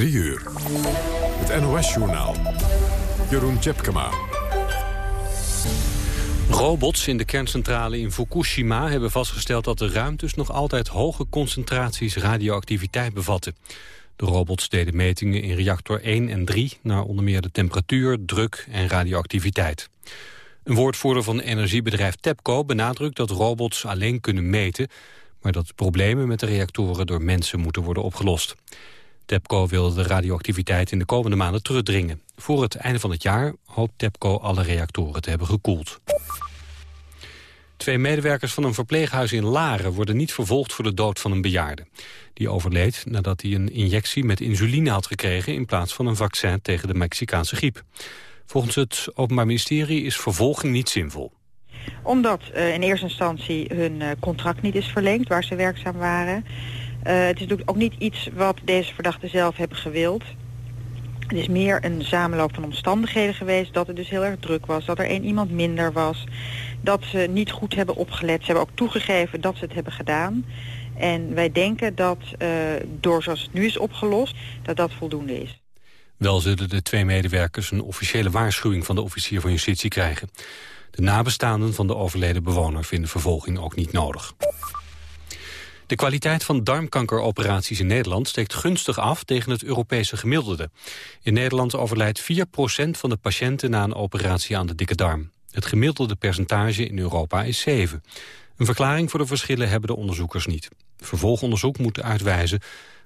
3 uur. Het NOS-journaal. Jeroen Tjepkema. Robots in de kerncentrale in Fukushima hebben vastgesteld dat de ruimtes nog altijd hoge concentraties radioactiviteit bevatten. De robots deden metingen in reactor 1 en 3 naar onder meer de temperatuur, druk en radioactiviteit. Een woordvoerder van energiebedrijf TEPCO benadrukt dat robots alleen kunnen meten, maar dat problemen met de reactoren door mensen moeten worden opgelost. TEPCO wil de radioactiviteit in de komende maanden terugdringen. Voor het einde van het jaar hoopt TEPCO alle reactoren te hebben gekoeld. Twee medewerkers van een verpleeghuis in Laren worden niet vervolgd voor de dood van een bejaarde. Die overleed nadat hij een injectie met insuline had gekregen in plaats van een vaccin tegen de Mexicaanse griep. Volgens het Openbaar Ministerie is vervolging niet zinvol omdat uh, in eerste instantie hun uh, contract niet is verlengd waar ze werkzaam waren. Uh, het is ook niet iets wat deze verdachten zelf hebben gewild. Het is meer een samenloop van omstandigheden geweest dat het dus heel erg druk was. Dat er één iemand minder was. Dat ze niet goed hebben opgelet. Ze hebben ook toegegeven dat ze het hebben gedaan. En wij denken dat uh, door zoals het nu is opgelost, dat dat voldoende is. Wel zullen de twee medewerkers een officiële waarschuwing van de officier van justitie krijgen. De nabestaanden van de overleden bewoner vinden vervolging ook niet nodig. De kwaliteit van darmkankeroperaties in Nederland steekt gunstig af tegen het Europese gemiddelde. In Nederland overlijdt 4% van de patiënten na een operatie aan de dikke darm. Het gemiddelde percentage in Europa is 7. Een verklaring voor de verschillen hebben de onderzoekers niet. Vervolgonderzoek moet uitwijzen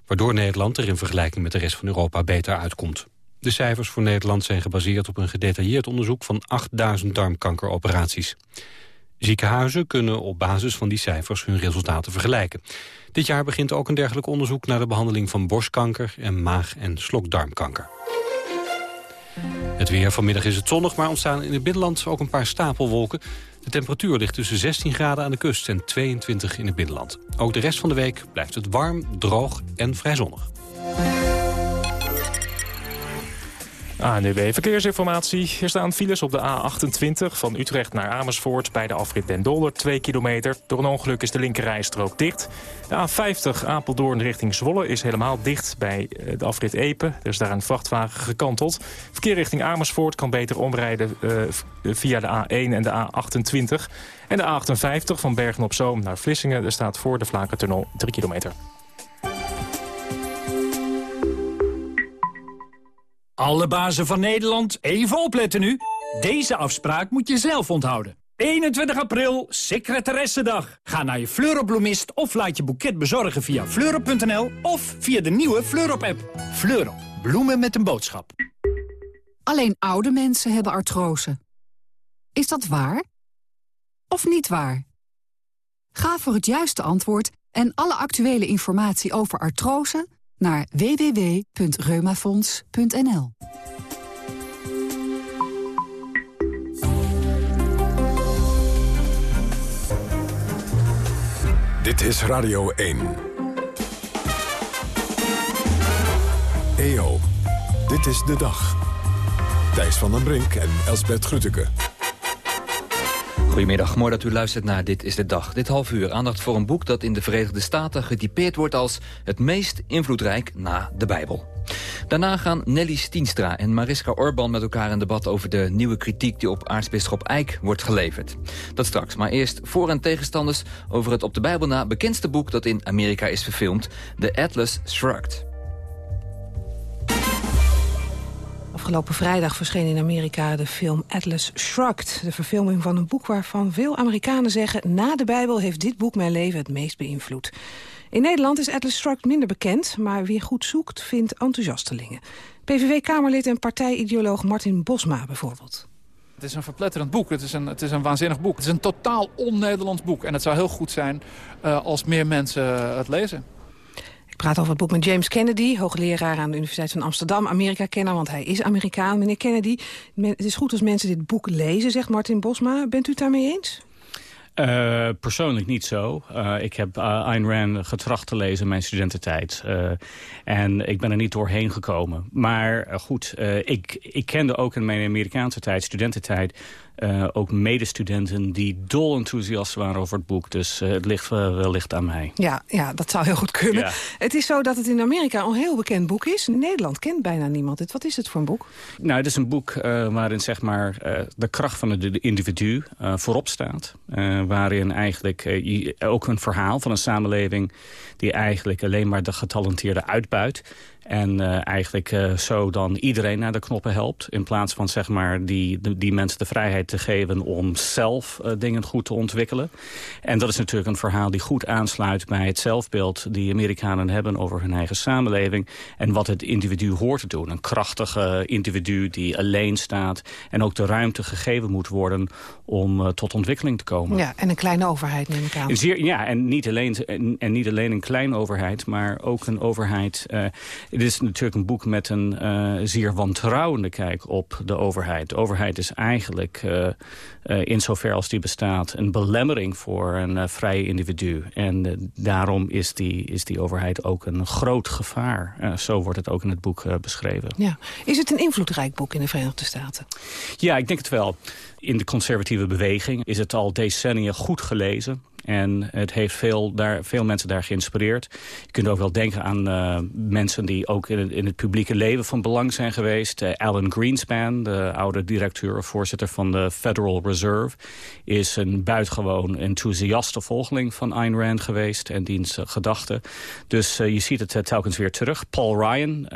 waardoor Nederland er in vergelijking met de rest van Europa beter uitkomt. De cijfers voor Nederland zijn gebaseerd op een gedetailleerd onderzoek van 8000 darmkankeroperaties. Ziekenhuizen kunnen op basis van die cijfers hun resultaten vergelijken. Dit jaar begint ook een dergelijk onderzoek naar de behandeling van borstkanker en maag- en slokdarmkanker. Het weer vanmiddag is het zonnig, maar ontstaan in het binnenland ook een paar stapelwolken. De temperatuur ligt tussen 16 graden aan de kust en 22 in het binnenland. Ook de rest van de week blijft het warm, droog en vrij zonnig. ANUW Verkeersinformatie. Er staan files op de A28 van Utrecht naar Amersfoort... bij de afrit Den Dolder, 2 kilometer. Door een ongeluk is de linkerrijstrook dicht. De A50 Apeldoorn richting Zwolle is helemaal dicht bij eh, de afrit Epe. Er is daar een vrachtwagen gekanteld. Verkeer richting Amersfoort kan beter omrijden uh, via de A1 en de A28. En de A58 van Bergen-op-Zoom naar Vlissingen... er staat voor de Vlakentunnel 3 kilometer. Alle bazen van Nederland, even opletten nu. Deze afspraak moet je zelf onthouden. 21 april, secretaressendag. Ga naar je Fleurop of laat je boeket bezorgen via fleurop.nl of via de nieuwe Fleurop-app. Fleurop, bloemen met een boodschap. Alleen oude mensen hebben artrose. Is dat waar? Of niet waar? Ga voor het juiste antwoord en alle actuele informatie over artrose naar www.reumafonds.nl. Dit is Radio 1. EO, dit is de dag. Thijs van den Brink en Elsbert Grütke. Goedemiddag, mooi dat u luistert naar Dit is de Dag. Dit half uur aandacht voor een boek dat in de Verenigde Staten getypeerd wordt als het meest invloedrijk na de Bijbel. Daarna gaan Nelly Stienstra en Mariska Orban met elkaar in debat over de nieuwe kritiek die op aartsbisschop Eijk wordt geleverd. Dat straks, maar eerst voor- en tegenstanders over het op de Bijbel na bekendste boek dat in Amerika is verfilmd, The Atlas Shrugged. Afgelopen vrijdag verscheen in Amerika de film Atlas Shrugged. De verfilming van een boek waarvan veel Amerikanen zeggen... na de Bijbel heeft dit boek mijn leven het meest beïnvloed. In Nederland is Atlas Shrugged minder bekend... maar wie goed zoekt, vindt enthousiastelingen. PVV-Kamerlid en partijideoloog Martin Bosma bijvoorbeeld. Het is een verpletterend boek. Het is een, het is een waanzinnig boek. Het is een totaal on-Nederlands boek. En het zou heel goed zijn uh, als meer mensen het lezen. Ik praat over het boek met James Kennedy, hoogleraar aan de Universiteit van Amsterdam, Amerika-kenner, want hij is Amerikaan. Meneer Kennedy, het is goed als mensen dit boek lezen, zegt Martin Bosma. Bent u het daarmee eens? Uh, persoonlijk niet zo. Uh, ik heb uh, Ayn Rand getracht te lezen in mijn studententijd. en ik ben er niet doorheen gekomen. Maar goed, ik, ik kende ook in mijn Amerikaanse tijd, studententijd... Uh, ook medestudenten die dol enthousiast waren over het boek. Dus uh, het ligt uh, wellicht aan mij. Ja, ja, dat zou heel goed kunnen. Ja. Het is zo dat het in Amerika een heel bekend boek is. In Nederland kent bijna niemand het. Wat is het voor een boek? Nou, het is een boek waarin zeg maar, de kracht van het individu voorop staat. waarin eigenlijk ook een verhaal van een samenleving... die eigenlijk alleen maar de getalenteerde uitbuit... En uh, eigenlijk uh, zo dan iedereen naar de knoppen helpt. In plaats van zeg maar die, die, mensen de vrijheid te geven om zelf uh, dingen goed te ontwikkelen. En dat is natuurlijk een verhaal die goed aansluit bij het zelfbeeld die Amerikanen hebben over hun eigen samenleving. En wat het individu hoort te doen. Een krachtige individu die alleen staat en ook de ruimte gegeven moet worden om tot ontwikkeling te komen. Ja, en een kleine overheid neem ik aan. Zeer, ja, en niet, alleen, en, en, niet alleen een kleine overheid, maar ook een overheid het is natuurlijk een boek met een uh, zeer wantrouwende kijk op de overheid. De overheid is eigenlijk, uh, uh, in zover als die bestaat, een belemmering voor een vrije individu. En daarom is die, is die overheid ook een groot gevaar. zo wordt het ook in het boek beschreven. Ja. Is het een invloedrijk boek in de Verenigde Staten? Ja, ik denk het wel. In de conservatieve beweging is het al decennia goed gelezen. En het heeft veel, daar, veel mensen daar geïnspireerd. Je kunt ook wel denken aan uh, mensen die ook in het, in het, publieke leven van belang zijn geweest. Uh, Alan Greenspan, de oude directeur of voorzitter van de Federal Reserve... is een buitengewoon enthousiaste volgeling van Ayn Rand geweest... en diens uh, gedachten. Dus je ziet het telkens weer terug. Paul Ryan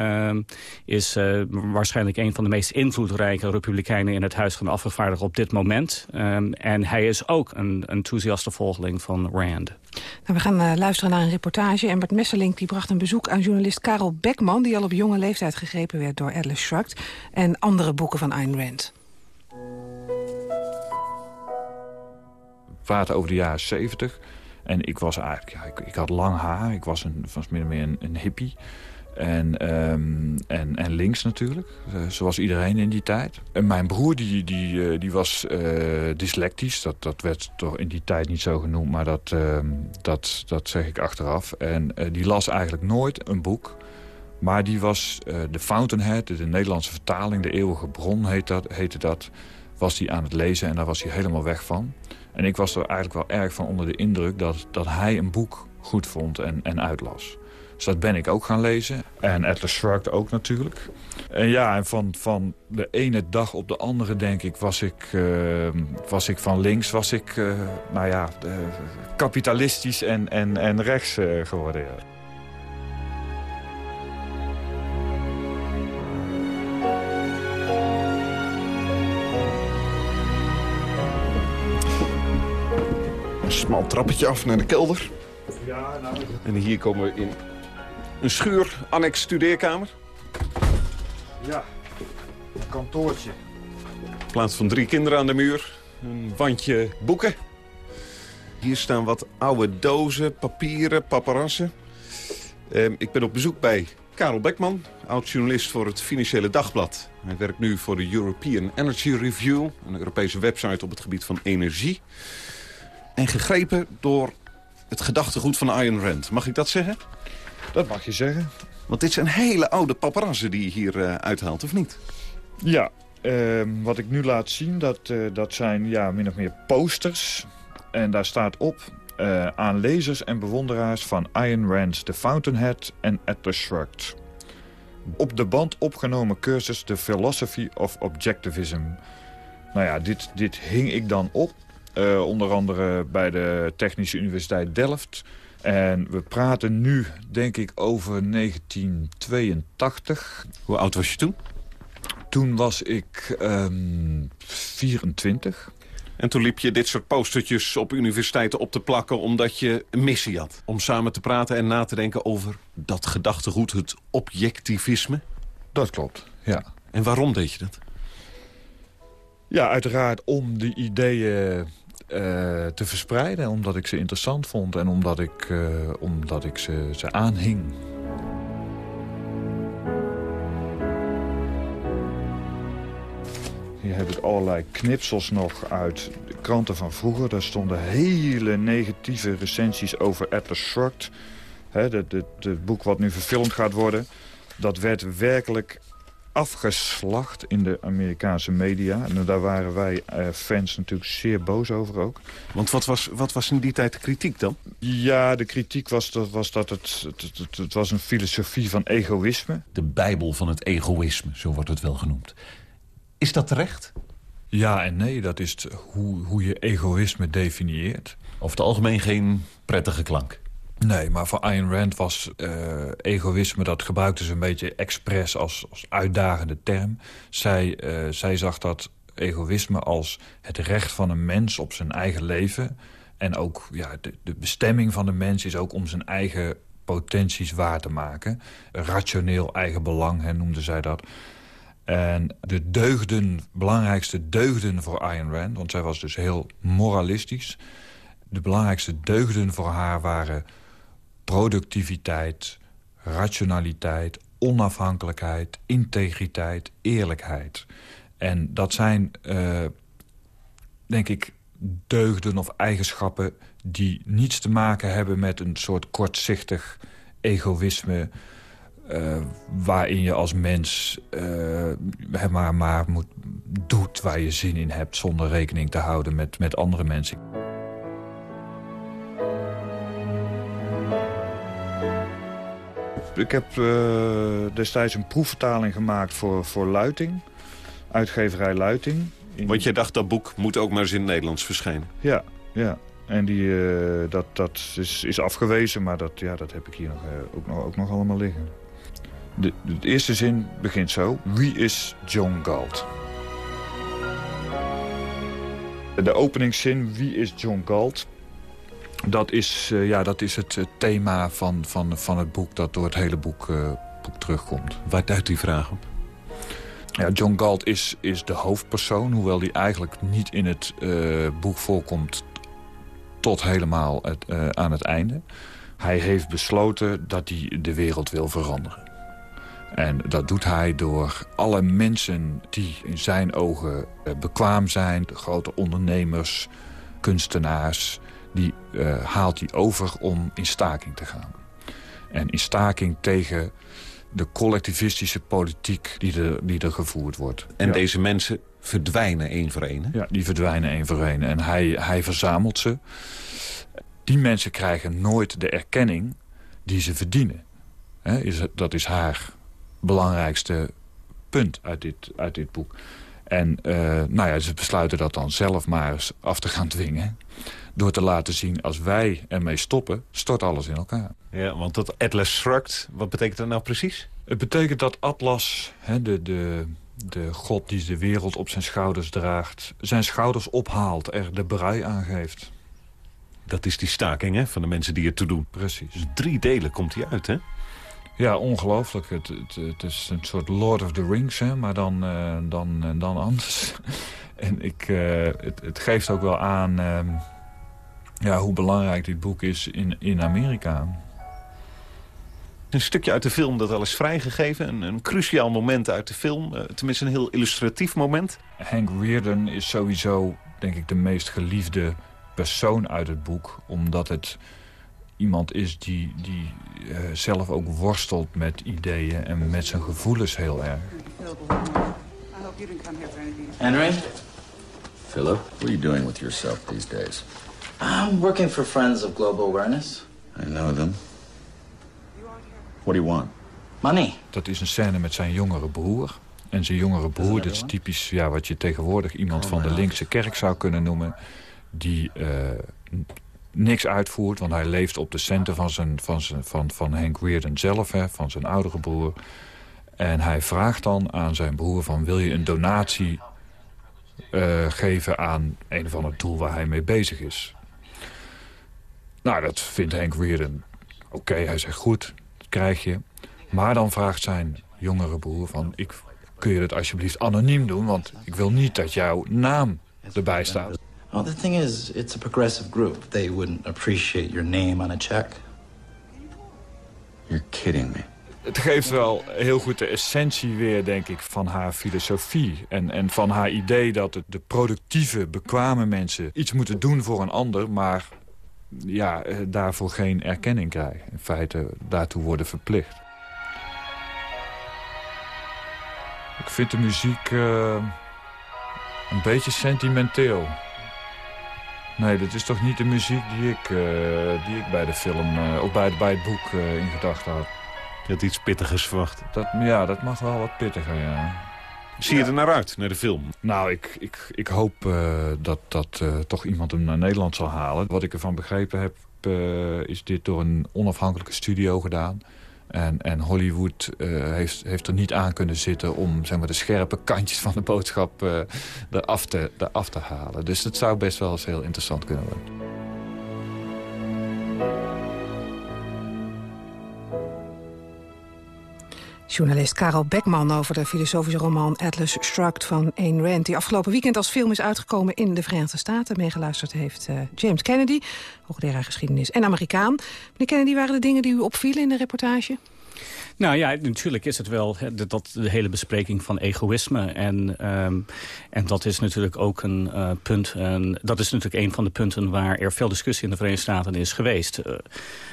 is waarschijnlijk een van de meest invloedrijke republikeinen... in het Huis van de Afgevaardigden op dit moment. Um, en hij is ook een enthousiaste volgeling van Rand. Nou, we gaan uh, luisteren naar een reportage. En Bert Messelink die bracht een bezoek aan journalist Karel Beckman... die al op jonge leeftijd gegrepen werd door Atlas Shrugged... en andere boeken van Ayn Rand. We praten over de jaren 70. En ik was eigenlijk, ja, ik, ik had lang haar. Ik was, een, was meer, meer een, een hippie. En, um, en, en links natuurlijk, uh, zoals iedereen in die tijd. En mijn broer die, die, uh, die was uh, dyslectisch. Dat, dat werd toch in die tijd niet zo genoemd, maar dat, ehm, dat, dat zeg ik achteraf. En die las eigenlijk nooit een boek. Maar die was de Fountainhead, de Nederlandse vertaling, de eeuwige bron heet dat, heette dat. Was hij aan het lezen en daar was hij helemaal weg van. En ik was er eigenlijk wel erg van onder de indruk dat, dat hij een boek goed vond en, en uitlas. Dus dat ben ik ook gaan lezen. En Atlas Shrugged ook natuurlijk. En ja, en van, van de ene dag op de andere, denk ik, was ik, uh, was ik van links, was ik, uh, nou ja, uh, kapitalistisch en, en, en rechts geworden. Ja. Een smal trappetje af naar de kelder. Ja, nou... En hier komen we in een schuur, annex studeerkamer. Ja, een kantoortje. In plaats van drie kinderen aan de muur, een wandje boeken. Hier staan wat oude dozen, papieren, paparazzen. Eh, ik ben op bezoek bij Karel Beckman, oud-journalist voor het Financiële Dagblad. Hij werkt nu voor de European Energy Review, een Europese website op het gebied van energie. En gegrepen door het gedachtegoed van Ayn Rand. Mag ik dat zeggen? Dat mag je zeggen. Want dit zijn hele oude paparazzen die je hier uh, uithaalt, of niet? Ja, uh, wat ik nu laat zien, dat, uh, dat zijn ja, min of meer posters. En daar staat op uh, aan lezers en bewonderaars van Ayn Rand, The Fountainhead en Atlas Shrugged. Op de band opgenomen cursus The Philosophy of Objectivism. Nou ja, dit, dit hing ik dan op. onder andere bij de Technische Universiteit Delft... En we praten nu, denk ik, over 1982. Hoe oud was je toen? Toen was ik um, ehm, 24. En toen liep je dit soort postertjes op universiteiten op te plakken... omdat je een missie had. Om samen te praten en na te denken over dat gedachtegoed, het objectivisme. Dat klopt, ja. En waarom deed je dat? Ja, uiteraard om de ideeën uh, te verspreiden. Omdat ik ze interessant vond en omdat ik, uh, omdat ik ze, ze aanhing. Hier heb ik allerlei knipsels nog uit de kranten van vroeger. Daar stonden hele negatieve recensies over Atlas Shrugged. Het boek wat nu verfilmd gaat worden. Dat werd werkelijk afgeslacht in de Amerikaanse media. En daar waren wij uh, fans natuurlijk zeer boos over ook. Want wat was, wat was in die tijd de kritiek dan? Ja, de kritiek was dat, was dat het, het, het, het was een filosofie van egoïsme. De bijbel van het egoïsme, zo wordt het wel genoemd. Is dat terecht? Ja en nee, dat is hoe, hoe je egoïsme definieert. Over het algemeen geen prettige klank. Nee, maar voor Ayn Rand was uh, egoïsme... dat gebruikte ze een beetje expres als, als uitdagende term. Zij, uh, zij zag dat egoïsme als het recht van een mens op zijn eigen leven. En ook ja, de, de bestemming van de mens is ook om zijn eigen potenties waar te maken. Rationeel eigen belang, hè, noemde zij dat. En de deugden, belangrijkste deugden voor Ayn Rand... want zij was dus heel moralistisch... de belangrijkste deugden voor haar waren productiviteit, rationaliteit, onafhankelijkheid, integriteit, eerlijkheid. En dat zijn, uh, denk ik, deugden of eigenschappen... die niets te maken hebben met een soort kortzichtig egoïsme... Uh, waarin je als mens uh, maar, maar moet, doet waar je zin in hebt... zonder rekening te houden met, met andere mensen. Ik heb uh, destijds een proefvertaling gemaakt voor, voor Luiting. Uitgeverij Luiting. Want jij dacht dat boek moet ook maar eens in het Nederlands verschijnen? Ja, ja. En die, uh, dat, dat is, is afgewezen, maar dat, ja, dat heb ik hier nog, uh, ook, nog, ook nog allemaal liggen. De, de eerste zin begint zo. Wie is John Galt? De openingszin, wie is John Galt? Dat is, uh, ja, dat is het uh, thema van, van, van het boek dat door het hele boek, uh, boek terugkomt. Waar duidt die vraag op? Ja, John Galt is, is de hoofdpersoon, hoewel die eigenlijk niet in het boek voorkomt tot helemaal het, aan het einde. Hij heeft besloten dat hij de wereld wil veranderen. En dat doet hij door alle mensen die in zijn ogen bekwaam zijn... grote ondernemers, kunstenaars die uh, haalt hij over om in staking te gaan. En in staking tegen de collectivistische politiek die er, die er gevoerd wordt. En ja. deze mensen verdwijnen één voor één? Ja, die verdwijnen één voor één. En hij, hij verzamelt ze. Die mensen krijgen nooit de erkenning die ze verdienen. He, is, dat is haar belangrijkste punt uit dit, uit dit boek. En uh, nou ja, ze besluiten dat dan zelf maar eens af te gaan dwingen. Door te laten zien, als wij ermee stoppen, stort alles in elkaar. Ja, want dat Atlas Shrugged, wat betekent dat nou precies? Het betekent dat Atlas, hè, de, de, de god die de wereld op zijn schouders draagt... zijn schouders ophaalt, er de brei aangeeft. Dat is die staking hè, van de mensen die ertoe doen. Precies. Dus drie delen komt hij uit, hè? Ja, ongelooflijk. Het, het, het, is een soort Lord of the Rings, hè, maar dan, uh, dan, uh, dan anders. en ik, uh, het, het, geeft ook wel aan ja, hoe belangrijk dit boek is in, in Amerika. Een stukje uit de film dat al is vrijgegeven. Een, een cruciaal moment uit de film. tenminste een heel illustratief moment. Hank Reardon is sowieso, denk ik, de meest geliefde persoon uit het boek. Omdat het iemand is die, die uh, zelf ook worstelt met ideeën en met zijn gevoelens heel erg. Henry? Philip, what are you doing with yourself these days? I'm working for Friends of Global Awareness. I know them. What do you want? Money. Dat is een scène met zijn jongere broer. En zijn jongere broer, dat is typisch ja, wat je tegenwoordig iemand van de linkse kerk zou kunnen noemen. Die uh, niks uitvoert, want hij leeft op de centen van, zijn, van, zijn, van, van Hank Reardon zelf, hè, van zijn oudere broer. En hij vraagt dan aan zijn broer van wil je een donatie uh, geven aan een of ander doel waar hij mee bezig is. Nou, dat vindt Hank Reardon oké. Okay, hij zegt goed, dat krijg je. Maar dan vraagt zijn jongere broer van... Ik, kun je het alsjeblieft anoniem doen, want ik wil niet dat jouw naam erbij staat. Well, the thing is, it's a progressive group. They wouldn't appreciate your name on a check. You're kidding me. het geeft wel heel goed de essentie weer, denk ik, van haar filosofie. En, en van haar idee dat de productieve, bekwame mensen iets moeten doen voor een ander... maar ja, eh, daarvoor geen erkenning krijgen. In feite daartoe worden verplicht. Ik vind de muziek uh, een beetje sentimenteel. Nee, dat is toch niet de muziek die ik, uh, die ik bij de film, uh, of bij, bij het boek in gedachten had. Je had iets pittigers verwacht. Dat, ja, dat mag wel wat pittiger, ja. Zie je er naar uit, naar de film? Nou, ik, ik, ik hoop uh, dat, dat uh, toch iemand hem naar Nederland zal halen. Wat ik ervan begrepen heb, uh, is dit door een onafhankelijke studio gedaan. En, en Hollywood heeft, heeft er niet aan kunnen zitten om zeg maar, de scherpe kantjes van de boodschap eraf, te, eraf te halen. Dus het zou best wel eens heel interessant kunnen worden. Journalist Karel Beckman over de filosofische roman Atlas Shrugged van Ayn Rand... die afgelopen weekend als film is uitgekomen in de Verenigde Staten. Meegeluisterd heeft uh, James Kennedy, hoogleraar geschiedenis en Amerikaan. Meneer Kennedy, waren de dingen die u opvielen in de reportage? Nou ja, natuurlijk is het wel dat de hele bespreking van egoïsme. En, um, en dat is natuurlijk ook een uh, punt. En dat is natuurlijk een van de punten waar er veel discussie in de Verenigde Staten is geweest. Uh,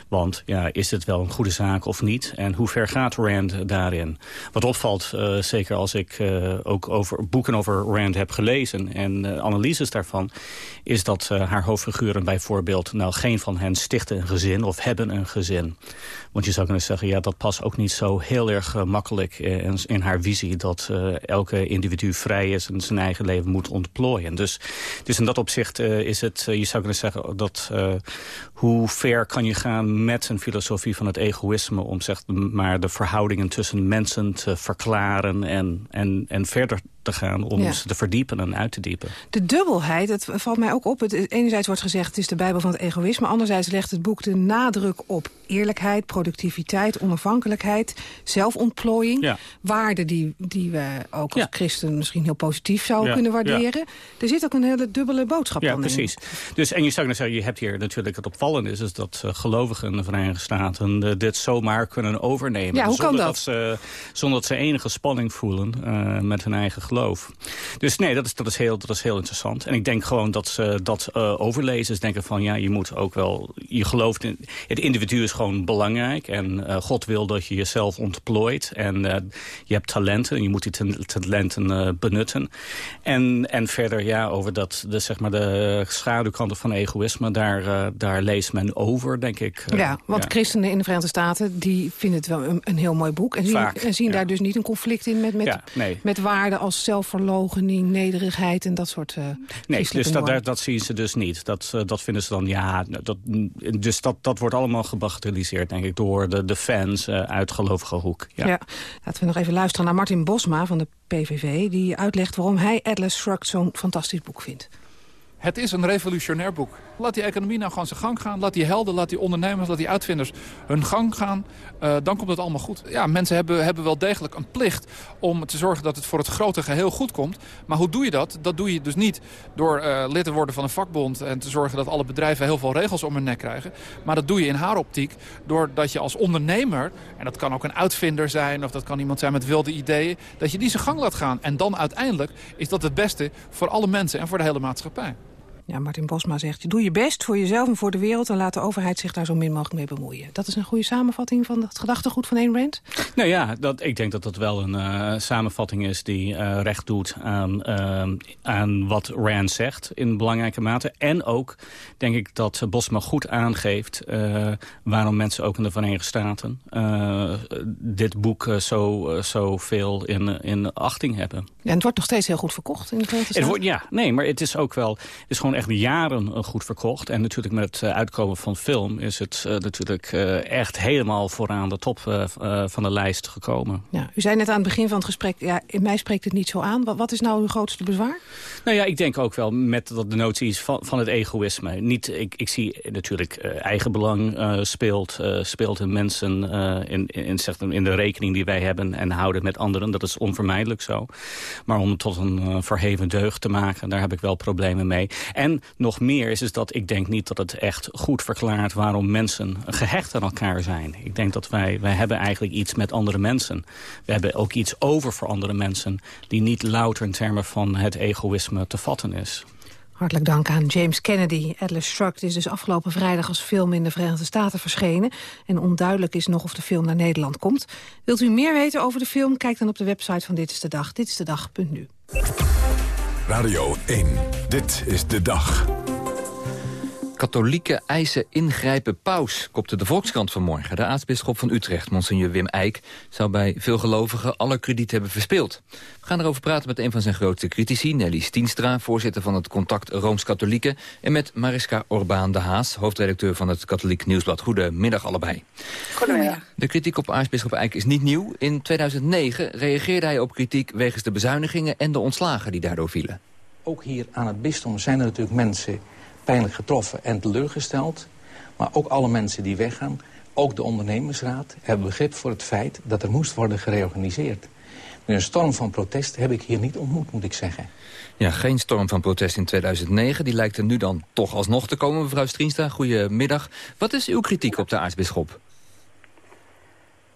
want ja, is het wel een goede zaak of niet? En hoe ver gaat Rand daarin? Wat opvalt, uh, zeker als ik ook over boeken over Rand heb gelezen... en analyses daarvan, is dat haar hoofdfiguren bijvoorbeeld... nou geen van hen stichten een gezin of hebben een gezin. Want je zou kunnen zeggen, ja, dat past ook niet zo heel erg uh, makkelijk in, in, haar visie... dat uh, elke individu vrij is en zijn eigen leven moet ontplooien. Dus, dus in dat opzicht is het, je zou kunnen zeggen... dat hoe ver kan je gaan met een filosofie van het egoïsme... om zeg maar de verhoudingen tussen mensen te verklaren en, en, en verder te gaan om ja. ze te verdiepen en uit te diepen. De dubbelheid, het valt mij ook op. Het, enerzijds wordt gezegd het is de Bijbel van het egoïsme. Anderzijds legt het boek de nadruk op eerlijkheid, productiviteit, onafhankelijkheid, zelfontplooiing. Ja. Waarden die, die we ook als ja. christen misschien heel positief zouden kunnen waarderen. Er zit ook een hele dubbele boodschap ja, dan precies. Dus, en je zou kunnen zeggen, je hebt hier natuurlijk het opvallende is, is dat uh, gelovigen in de Verenigde Staten uh, dit zomaar kunnen overnemen. Ja, hoe zonder kan dat? Ze, zonder dat ze enige spanning voelen uh, met hun eigen geloof. Dus nee, dat is, dat, is heel, dat is heel interessant. En ik denk gewoon dat ze dat uh, overlezers denken van... ja, je moet ook wel... je gelooft in... het individu is gewoon belangrijk. En uh, God wil dat je jezelf ontplooit. En uh, je hebt talenten en je moet die talenten benutten. En, en verder, ja, over dat, de, zeg maar de schaduwkanten van egoïsme... daar, daar leest men over, denk ik. ja, want ja. christenen in de Verenigde Staten... die vinden het wel een, een heel mooi boek. En zien, en zien ja. daar dus niet een conflict in met, met, ja, nee. met waarden als zelfverloochening, nederigheid en dat soort uh, Nee, dus dat, dat, dat, zien ze dus niet. Dat, uh, dat vinden ze dan, ja, dat, dus dat, dat wordt allemaal gebagatelliseerd, denk ik, door de, de fans uh, uit gelovige hoek. Ja. ja. Laten we nog even luisteren naar Martin Bosma van de PVV, die uitlegt waarom hij Atlas Shrugged zo'n fantastisch boek vindt. Het is een revolutionair boek. Laat die economie nou gewoon zijn gang gaan. Laat die helden, laat die ondernemers, laat die uitvinders hun gang gaan. Uh, dan komt het allemaal goed. Ja, mensen hebben, hebben wel degelijk een plicht om te zorgen dat het voor het grote geheel goed komt. Maar hoe doe je dat? Dat doe je dus niet door uh, lid te worden van een vakbond... en te zorgen dat alle bedrijven heel veel regels om hun nek krijgen. Maar dat doe je in haar optiek doordat je als ondernemer... en dat kan ook een uitvinder zijn of dat kan iemand zijn met wilde ideeën... dat je die zijn gang laat gaan. En dan uiteindelijk is dat het beste voor alle mensen en voor de hele maatschappij. Ja, Martin Bosma zegt, doe je best voor jezelf en voor de wereld... en laat de overheid zich daar zo min mogelijk mee bemoeien. Dat is een goede samenvatting van het gedachtegoed van Ayn Rand? Nou ja, dat, ik denk dat dat wel een uh, samenvatting is die uh, recht doet aan, uh, aan wat Rand zegt in belangrijke mate. En ook denk ik dat Bosma goed aangeeft uh, waarom mensen ook in de Verenigde Staten... dit boek zo, zo veel in, in achting hebben. En het wordt nog steeds heel goed verkocht in de Verenigde Staten? Het wordt, ja, nee, maar het is ook wel... Het is gewoon echt jaren goed verkocht. En natuurlijk met het uitkomen van film is het uh, natuurlijk uh, echt helemaal vooraan de top uh, van de lijst gekomen. Ja, u zei net aan het begin van het gesprek, ja, in mij spreekt het niet zo aan. Wat, wat is nou uw grootste bezwaar? Nou ja, ik denk ook wel met dat de notie van, van het egoïsme. Niet, ik, ik zie natuurlijk eigenbelang speelt, speelt in mensen in, in, zeg, in de rekening die wij hebben en houden met anderen. Dat is onvermijdelijk zo. Maar om het tot een verheven deugd te maken, daar heb ik wel problemen mee. En En nog meer is, is dat ik denk niet dat het echt goed verklaart... waarom mensen gehecht aan elkaar zijn. Ik denk dat wij, wij hebben eigenlijk iets met andere mensen. We hebben ook iets over voor andere mensen... die niet louter in termen van het egoïsme te vatten is. Hartelijk dank aan James Kennedy. Atlas Shrugged is dus afgelopen vrijdag als film in de Verenigde Staten verschenen. En onduidelijk is nog of de film naar Nederland komt. Wilt u meer weten over de film? Kijk dan op de website van Dit is de Dag. Dit is de dag.nu. Radio 1. Dit is de dag. Katholieke eisen ingrijpen paus, kopte de Volkskrant vanmorgen. De aartsbisschop van Utrecht, monseigneur Wim Eijk... zou bij veel gelovigen alle krediet hebben verspeeld. We gaan erover praten met een van zijn grootste critici... Nelly Stienstra, voorzitter van het Contact Rooms-Katholieken... en met Mariska Orbaan de Haas, hoofdredacteur van het Katholiek Nieuwsblad. Goedemiddag allebei. Goedemiddag. De kritiek op aartsbisschop Eijk is niet nieuw. In 2009 reageerde hij op kritiek wegens de bezuinigingen... en de ontslagen die daardoor vielen. Ook hier aan het bisdom zijn er natuurlijk mensen pijnlijk getroffen en teleurgesteld. Maar ook alle mensen die weggaan, ook de ondernemersraad... hebben begrip voor het feit dat er moest worden gereorganiseerd. Een storm van protest heb ik hier niet ontmoet, moet ik zeggen. Ja, geen storm van protest in 2009. Die lijkt er nu dan toch alsnog te komen. Mevrouw Strienstra, goedemiddag. Wat is uw kritiek op de aartsbisschop?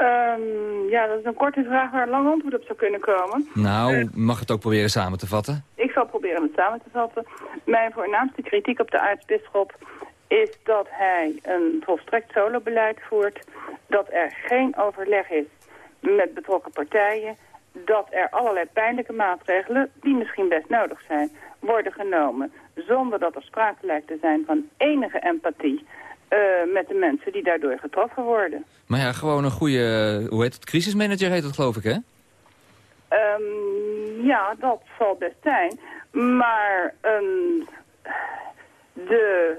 Um, ja, dat is een korte vraag waar een lang antwoord op zou kunnen komen. Nou, mag het ook proberen samen te vatten? Ik zal proberen het samen te vatten. Mijn voornaamste kritiek op de aartsbisschop is dat hij een volstrekt solobeleid voert. Dat er geen overleg is met betrokken partijen. Dat er allerlei pijnlijke maatregelen, die misschien best nodig zijn, worden genomen. Zonder dat er sprake lijkt te zijn van enige empathie uh, met de mensen die daardoor getroffen worden. Maar ja, gewoon een goede, hoe heet het, crisismanager heet dat geloof ik, hè? Um, ja, dat zal best zijn. Maar um, de,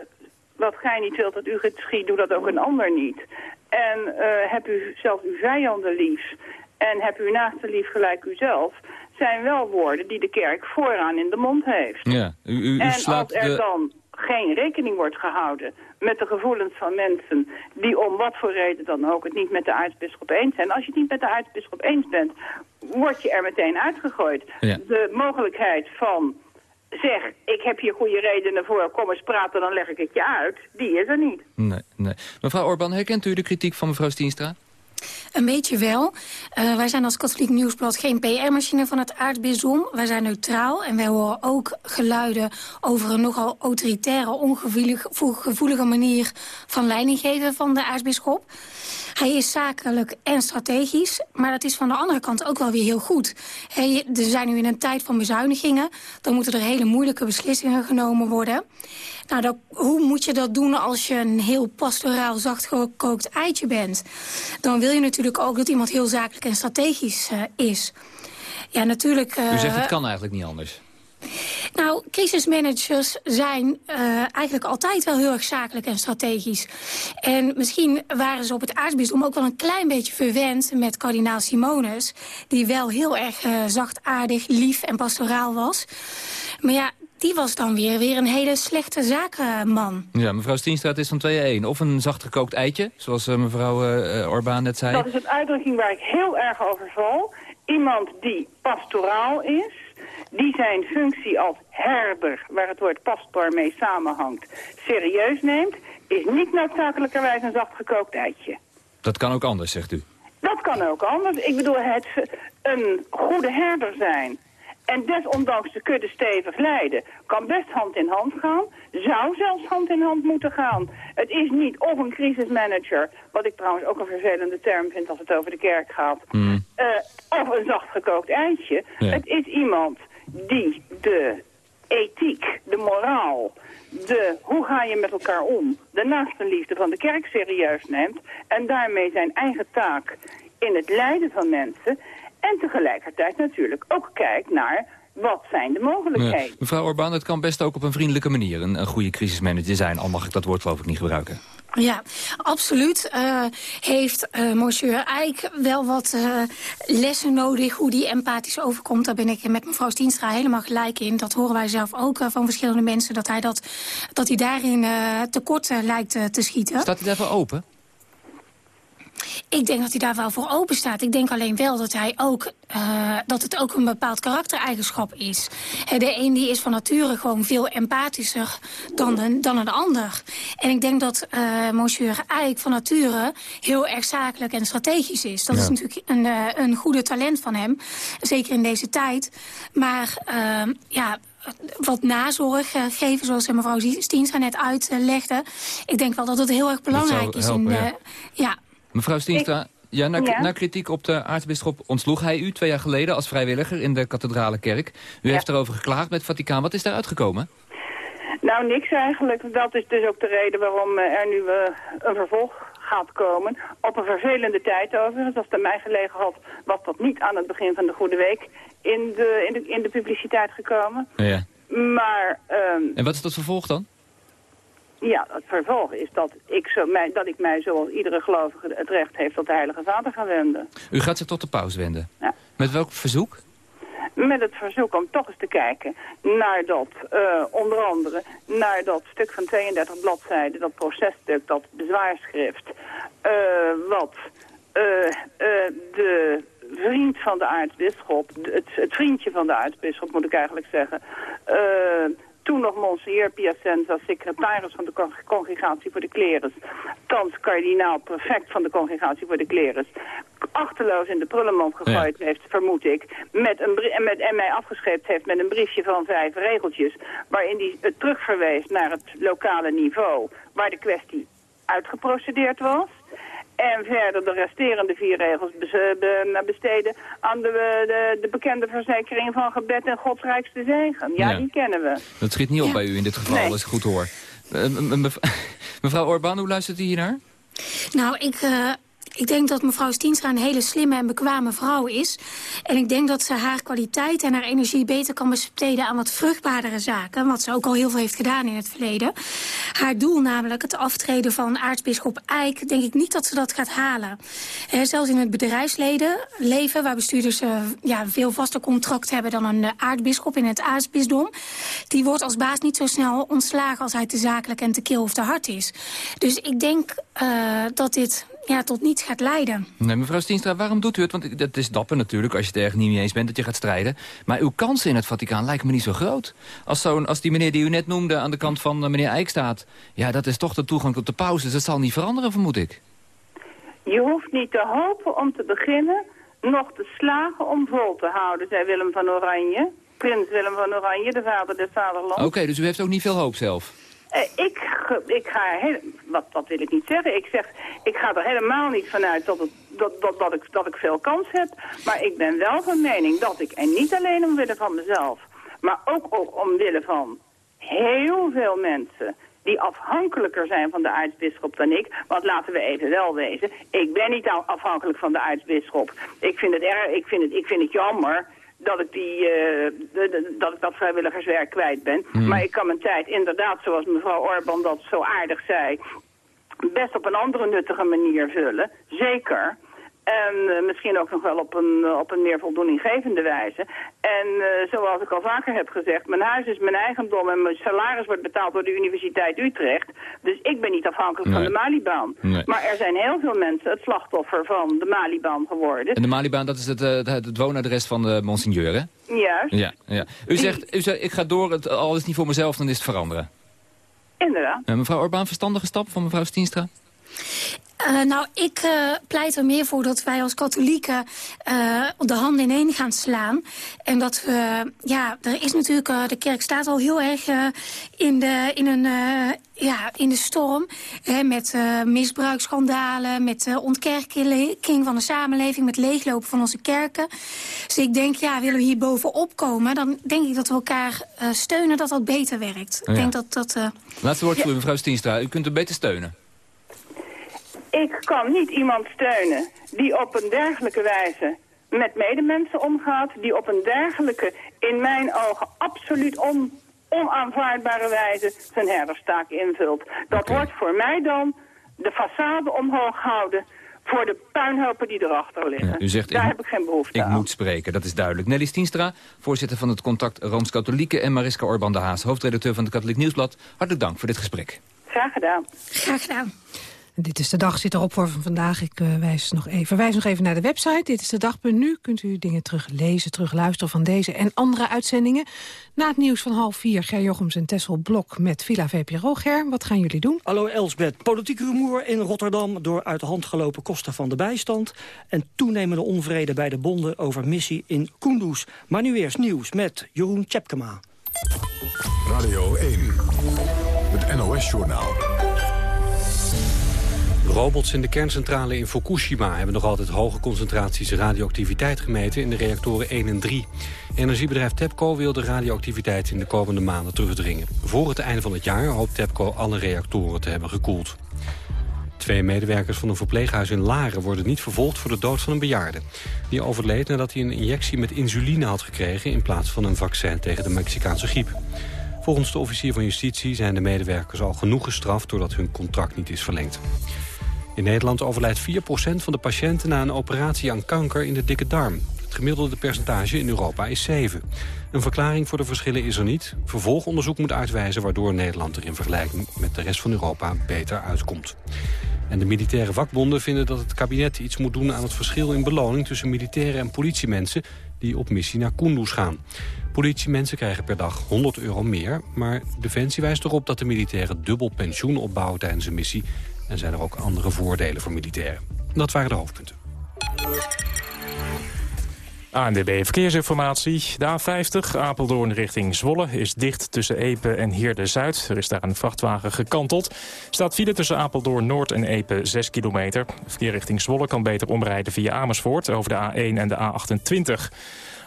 wat gij niet wilt dat u geschiet, doet dat ook een ander niet. En uh, heb u zelf uw vijanden lief en heb uw naaste lief gelijk uzelf... zijn wel woorden die de kerk vooraan in de mond heeft. Ja, u, u, u en slaat als er dan geen rekening wordt gehouden met de gevoelens van mensen die om wat voor reden dan ook het niet met de aartsbisschop eens zijn. Als je het niet met de aartsbisschop eens bent, word je er meteen uitgegooid. Ja. De mogelijkheid van zeg, ik heb hier goede redenen voor, kom eens praten, dan leg ik het je uit, die is er niet. Nee, nee. Mevrouw Orban, herkent u de kritiek van mevrouw Stienstra? Een beetje wel. Uh, wij zijn als Katholiek Nieuwsblad geen PR-machine van het aartsbisdom. Wij zijn neutraal en wij horen ook geluiden over een nogal autoritaire, ongevoelige manier van leiding geven van de aartsbisschop. Hij is zakelijk en strategisch, maar dat is van de andere kant ook wel weer heel goed. Hey, er zijn nu in een tijd van bezuinigingen. Dan moeten er hele moeilijke beslissingen genomen worden. Nou, dat, hoe moet je dat doen als je een heel pastoraal zacht gekookt eitje bent? Dan wil je natuurlijk ook dat iemand heel zakelijk en strategisch uh, is. Ja, natuurlijk... Uh, U zegt het kan eigenlijk niet anders. Nou, crisismanagers zijn uh, eigenlijk altijd wel heel erg zakelijk en strategisch. En misschien waren ze op het aartsbisdom ook wel een klein beetje verwend met kardinaal Simonus. Die wel heel erg uh, zachtaardig, lief en pastoraal was. Maar ja, die was dan weer, weer een hele slechte zakenman. Ja, mevrouw Stienstraat is van 2-1. Of een zacht gekookt eitje, zoals uh, mevrouw uh, Orbaan net zei. Dat is een uitdrukking waar ik heel erg over val. Iemand die pastoraal is, die zijn functie als herder, waar het woord pastor mee samenhangt, serieus neemt, is niet noodzakelijkerwijs een zacht gekookt eitje. Dat kan ook anders, zegt u? Dat kan ook anders. Ik bedoel, het een goede herder zijn en desondanks de kudde stevig leiden, kan best hand in hand gaan. Zou zelfs hand in hand moeten gaan. Het is niet of een crisismanager, wat ik trouwens ook een vervelende term vind als het over de kerk gaat. Mm. Uh, of een zacht gekookt eitje. Ja. Het is iemand die de ethiek, de moraal, de hoe ga je met elkaar om, de naastenliefde van de kerk serieus neemt. En daarmee zijn eigen taak in het leiden van mensen en tegelijkertijd natuurlijk ook kijkt naar wat zijn de mogelijkheden. Ja. Mevrouw Orbán, het kan best ook op een vriendelijke manier een, een goede crisismanager zijn. Al mag ik dat woord geloof ik niet gebruiken. Ja, absoluut. Uh, heeft uh, monsieur Eijk wel wat uh, lessen nodig hoe die empathisch overkomt. Daar ben ik met mevrouw Stienstra helemaal gelijk in. Dat horen wij zelf ook van verschillende mensen. Dat hij, dat, dat hij daarin tekort lijkt te schieten. Staat hij daarvoor open? Ik denk dat hij daar wel voor open staat. Ik denk alleen wel dat, hij ook, uh, dat het ook een bepaald karaktereigenschap is. De een die is van nature gewoon veel empathischer dan, de, dan een ander. En ik denk dat uh, monsieur Eijk van nature heel erg zakelijk en strategisch is. Dat is natuurlijk een, uh, een goede talent van hem. Zeker in deze tijd. Maar ja, wat nazorg geven, zoals mevrouw Stienstra net uitlegde. Ik denk wel dat het heel erg belangrijk is. in, ja. ja. Mevrouw Stienstra, ja, na, kritiek op de aartsbisschop ontsloeg hij u twee jaar geleden als vrijwilliger in de kathedrale kerk. U heeft erover geklaagd met het Vaticaan. Wat is daar uitgekomen? Nou, niks eigenlijk. Dat is dus ook de reden waarom er nu uh, een vervolg gaat komen. Op een vervelende tijd overigens. Als het aan mij gelegen had, was dat niet aan het begin van de Goede Week in de, in de, in de publiciteit gekomen. Ja. Maar... Um, en wat is dat vervolg dan? Ja, het vervolg is dat ik, zo, mij, dat ik mij zoals iedere gelovige het recht heeft tot de Heilige Vader gaan wenden. U gaat zich tot de paus wenden? Ja. Met welk verzoek? Met het verzoek om toch eens te kijken naar dat, uh, onder andere, naar dat stuk van 32 bladzijden, dat processtuk, dat bezwaarschrift, uh, wat uh, de vriend van de aartsbisschop, het, het, vriendje van de aartsbisschop moet ik eigenlijk zeggen, toen nog Monsignor Piacenza, secretaris van de Congregatie voor de Klerus. Thans kardinaal prefect van de Congregatie voor de Klerus. Achterloos in de prullenmand gegooid heeft, vermoed ik. Met een en, met, en mij afgescheept heeft met een briefje van vijf regeltjes. Waarin hij het terugverwees naar het lokale niveau. Waar de kwestie uitgeprocedeerd was. En verder de resterende vier regels besteden aan de, de, de, bekende verzekering van gebed en Gods rijkste zegen. Ja, die kennen we. Dat schiet niet op bij u in dit geval, als ik goed hoor. Uh, mevrouw Orban, hoe luistert u hier naar? Nou, ik... Uh ik denk dat mevrouw Stienstra een hele slimme en bekwame vrouw is. En ik denk dat ze haar kwaliteit en haar energie beter kan besteden aan wat vruchtbaardere zaken. Wat ze ook al heel veel heeft gedaan in het verleden. Haar doel namelijk, het aftreden van aartsbisschop Eijk, denk ik niet dat ze dat gaat halen. Eh, zelfs in het bedrijfsleven, waar bestuurders uh, ja, veel vaster contract hebben dan een uh, aartsbisschop in het aartsbisdom. Die wordt als baas niet zo snel ontslagen als hij te zakelijk en te kil of te hard is. Dus ik denk uh, dat dit ja, tot niets gaat leiden. Nee, mevrouw Stienstra, waarom doet u het? Want het is dapper natuurlijk als je het erg niet mee eens bent dat je gaat strijden. Maar uw kansen in het Vaticaan lijken me niet zo groot. Als, zo als die meneer die u net noemde aan de kant van uh, meneer Eijk staat... ja, dat is toch de toegang tot de pauze. Dus dat zal niet veranderen, vermoed ik. Je hoeft niet te hopen om te beginnen... nog te slagen om vol te houden, zei Willem van Oranje. Prins Willem van Oranje, de vader des vaderlands. Oké, dus u heeft ook niet veel hoop zelf? Uh, ik, ik ga, wat, dat wil ik niet zeggen. Ik zeg, ik ga er helemaal niet vanuit dat, het, dat, dat, dat, ik, dat ik veel kans heb. Maar ik ben wel van mening dat ik, en niet alleen omwille van mezelf, maar ook, ook omwille van heel veel mensen die afhankelijker zijn van de aartsbisschop dan ik. Want laten we even wel wezen, ik ben niet afhankelijk van de aartsbisschop. Ik vind het, erg, ik vind het, ik vind het jammer dat ik, die, uh, de, dat ik dat vrijwilligerswerk kwijt ben. Hmm. Maar ik kan mijn tijd inderdaad, zoals mevrouw Orban dat zo aardig zei... best op een andere nuttige manier vullen. Zeker. En uh, misschien ook nog wel op een, uh, op een meer voldoeninggevende wijze. En uh, zoals ik al vaker heb gezegd, mijn huis is mijn eigendom en mijn salaris wordt betaald door de Universiteit Utrecht. Dus ik ben niet afhankelijk van de Malibaan. Nee. Maar er zijn heel veel mensen het slachtoffer van de Malibaan geworden. En de Malibaan, dat is het, het, het woonadres van de Monsignor, hè? Juist. Ja, ja. U, zegt, u zegt, ik ga door, het, al is niet voor mezelf, dan is het veranderen. Inderdaad. mevrouw Orbaan, verstandige stap van mevrouw Stienstra? Uh, nou, ik uh, pleit er meer voor dat wij als katholieken uh, de handen ineen gaan slaan. En dat we, ja, er is natuurlijk, de kerk staat al heel erg in, de, in, een, ja, in de storm. Hè, met misbruiksschandalen, met ontkerking van de samenleving, met leeglopen van onze kerken. Dus ik denk, ja, willen we hier bovenop komen, dan denk ik dat we elkaar steunen dat dat beter werkt. Ja. Ik denk dat dat... Laatste woord voor u, mevrouw Stienstra. U kunt er beter steunen. Ik kan niet iemand steunen die op een dergelijke wijze met medemensen omgaat, die op een dergelijke, in mijn ogen, absoluut on, onaanvaardbare wijze zijn herderstaak invult. Dat okay. wordt voor mij dan de façade omhoog houden voor de puinhopen die erachter liggen. Ja, u zegt, Daar ik, heb ik geen behoefte ik aan. moet spreken, dat is duidelijk. Nelly Stienstra, voorzitter van het Contact Rooms-Katholieken... en Mariska Orban de Haas, hoofdredacteur van het Katholiek Nieuwsblad. Hartelijk dank voor dit gesprek. Graag gedaan. Graag gedaan. Dit is de dag, zit erop voor van vandaag. Ik uh, wijs nog even, wijs nog even naar de website. Dit is de dag.nu. Kunt u dingen teruglezen, terugluisteren van deze en andere uitzendingen. Na het nieuws van half vier, Ger Jochems en Tessel Blok met Villa VPRO. Ger, wat gaan jullie doen? Hallo Elsbeth. Politiek rumoer in Rotterdam door uit de hand gelopen kosten van de bijstand. En toenemende onvrede bij de bonden over missie in Kunduz. Maar nu eerst nieuws met Jeroen Tjepkema. Radio 1, het NOS-journaal. Robots in de kerncentrale in Fukushima hebben nog altijd hoge concentraties radioactiviteit gemeten in de reactoren 1 en 3. Energiebedrijf TEPCO wil de radioactiviteit in de komende maanden terugdringen. Voor het einde van het jaar hoopt TEPCO alle reactoren te hebben gekoeld. Twee medewerkers van een verpleeghuis in Laren worden niet vervolgd voor de dood van een bejaarde. Die overleed nadat hij een injectie met insuline had gekregen in plaats van een vaccin tegen de Mexicaanse griep. Volgens de officier van justitie zijn de medewerkers al genoeg gestraft doordat hun contract niet is verlengd. In Nederland overlijdt 4% van de patiënten na een operatie aan kanker in de dikke darm. Het gemiddelde percentage in Europa is 7. Een verklaring voor de verschillen is er niet. Vervolgonderzoek moet uitwijzen waardoor Nederland er in vergelijking met de rest van Europa beter uitkomt. En de militaire vakbonden vinden dat het kabinet iets moet doen aan het verschil in beloning tussen militairen en politiemensen die op missie naar Kunduz gaan. Politiemensen krijgen per dag 100 euro meer, maar Defensie wijst erop dat de militairen dubbel pensioen opbouwen tijdens een missie en zijn er ook andere voordelen voor militairen. Dat waren de hoofdpunten. ANDB Verkeersinformatie. De A50 Apeldoorn richting Zwolle is dicht tussen Epe en Heerde-Zuid. Er is daar een vrachtwagen gekanteld. Staat file tussen Apeldoorn Noord en Epe 6 kilometer. Verkeer richting Zwolle kan beter omrijden via Amersfoort over de A1 en de A28.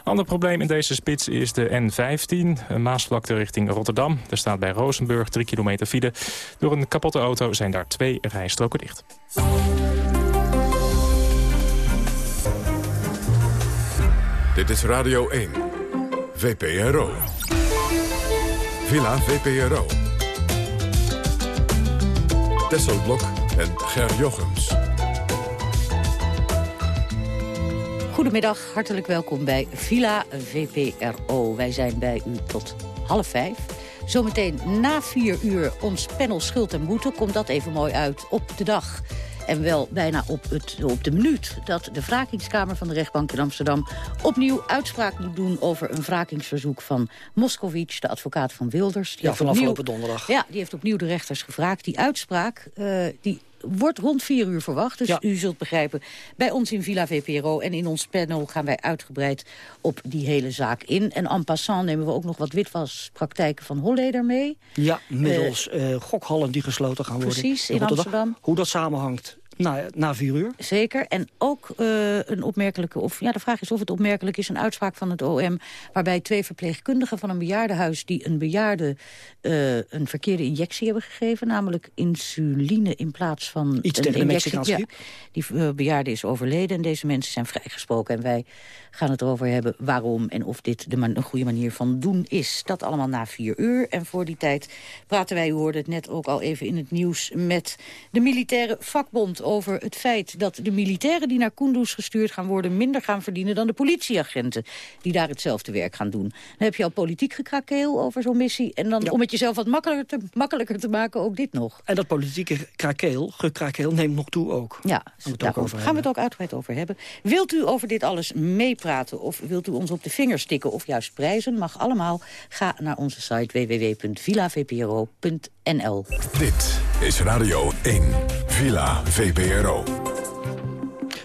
Ander probleem in deze spits is de N15, Maasvlakte richting Rotterdam. Er staat bij Rozenburg 3 kilometer file. Door een kapotte auto zijn daar twee rijstroken dicht. Dit is Radio 1, VPRO. Villa VPRO. Tesselblok en Ger Jochems. Goedemiddag, hartelijk welkom bij Villa VPRO. Wij zijn bij u tot half vijf. Zometeen na vier uur ons panel Schuld en Boete. Komt dat even mooi uit op de dag. En wel bijna op, het, op de minuut dat de wrakingskamer van de rechtbank in Amsterdam... opnieuw uitspraak moet doen over een wrakingsverzoek van Moscovic... de advocaat van Wilders. Die ja, van afgelopen donderdag. Ja, die heeft opnieuw de rechters gevraagd. Die uitspraak uh, die wordt rond vier uur verwacht. Dus u zult begrijpen, bij ons in Villa VPRO en in ons panel gaan wij uitgebreid op die hele zaak in. En en passant nemen we ook nog wat witwaspraktijken van Holleder mee. Ja, middels uh, gokhallen die gesloten gaan worden. Precies, in, in Amsterdam. Hoe dat samenhangt. Na, na vier uur. Zeker. En ook uh, een opmerkelijke... Of, ja, de vraag is of het opmerkelijk is, een uitspraak van het OM... waarbij twee verpleegkundigen van een bejaardenhuis... die een bejaarde uh, een verkeerde injectie hebben gegeven... namelijk insuline in plaats van Iets een tegen injectie. De ja, die uh, bejaarde is overleden en deze mensen zijn vrijgesproken. En wij gaan het erover hebben waarom en of dit de een goede manier van doen is. Dat allemaal na vier uur. En voor die tijd praten wij, u hoorde het net ook al even in het nieuws... met de militaire vakbond over het feit dat de militairen die naar Kunduz gestuurd gaan worden... minder gaan verdienen dan de politieagenten die daar hetzelfde werk gaan doen. Dan heb je al politiek gekrakeel over zo'n missie. En dan ja. om het jezelf wat makkelijker te, makkelijker te maken, ook dit nog. En dat politieke krakeel, gekrakeel, neemt nog toe ook. Ja, daar gaan we het ook uitgebreid over hebben. Wilt u over dit alles meepraten of wilt u ons op de vingers stikken of juist prijzen? Mag allemaal. Ga naar onze site www.villavpro.nl. Dit is Radio 1, Villa VPRO.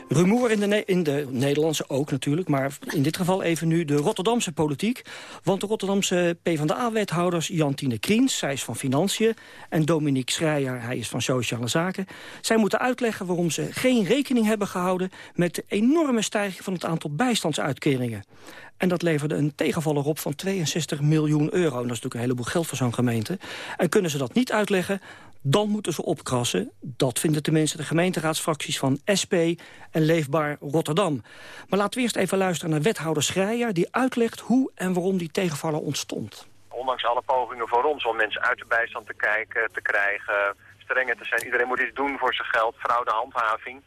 Rumoer in de, in de Nederlandse ook natuurlijk, maar in dit geval even nu de Rotterdamse politiek. Want de Rotterdamse PvdA-wethouders Jantine Kriens, zij is van Financiën... en Dominique Schreier, hij is van Sociale Zaken... zij moeten uitleggen waarom ze geen rekening hebben gehouden... met de enorme stijging van het aantal bijstandsuitkeringen. En dat leverde een tegenvaller op van 62 miljoen euro. dat is natuurlijk een heleboel geld voor zo'n gemeente. En kunnen ze dat niet uitleggen, dan moeten ze opkrassen. Dat vinden tenminste de gemeenteraadsfracties van SP en Leefbaar Rotterdam. Maar laten we eerst even luisteren naar wethouder Schreier... die uitlegt hoe en waarom die tegenvaller ontstond. Ondanks alle pogingen voor ons om mensen uit de bijstand te kijken, te krijgen... strenger te zijn, iedereen moet iets doen voor zijn geld, fraudehandhaving...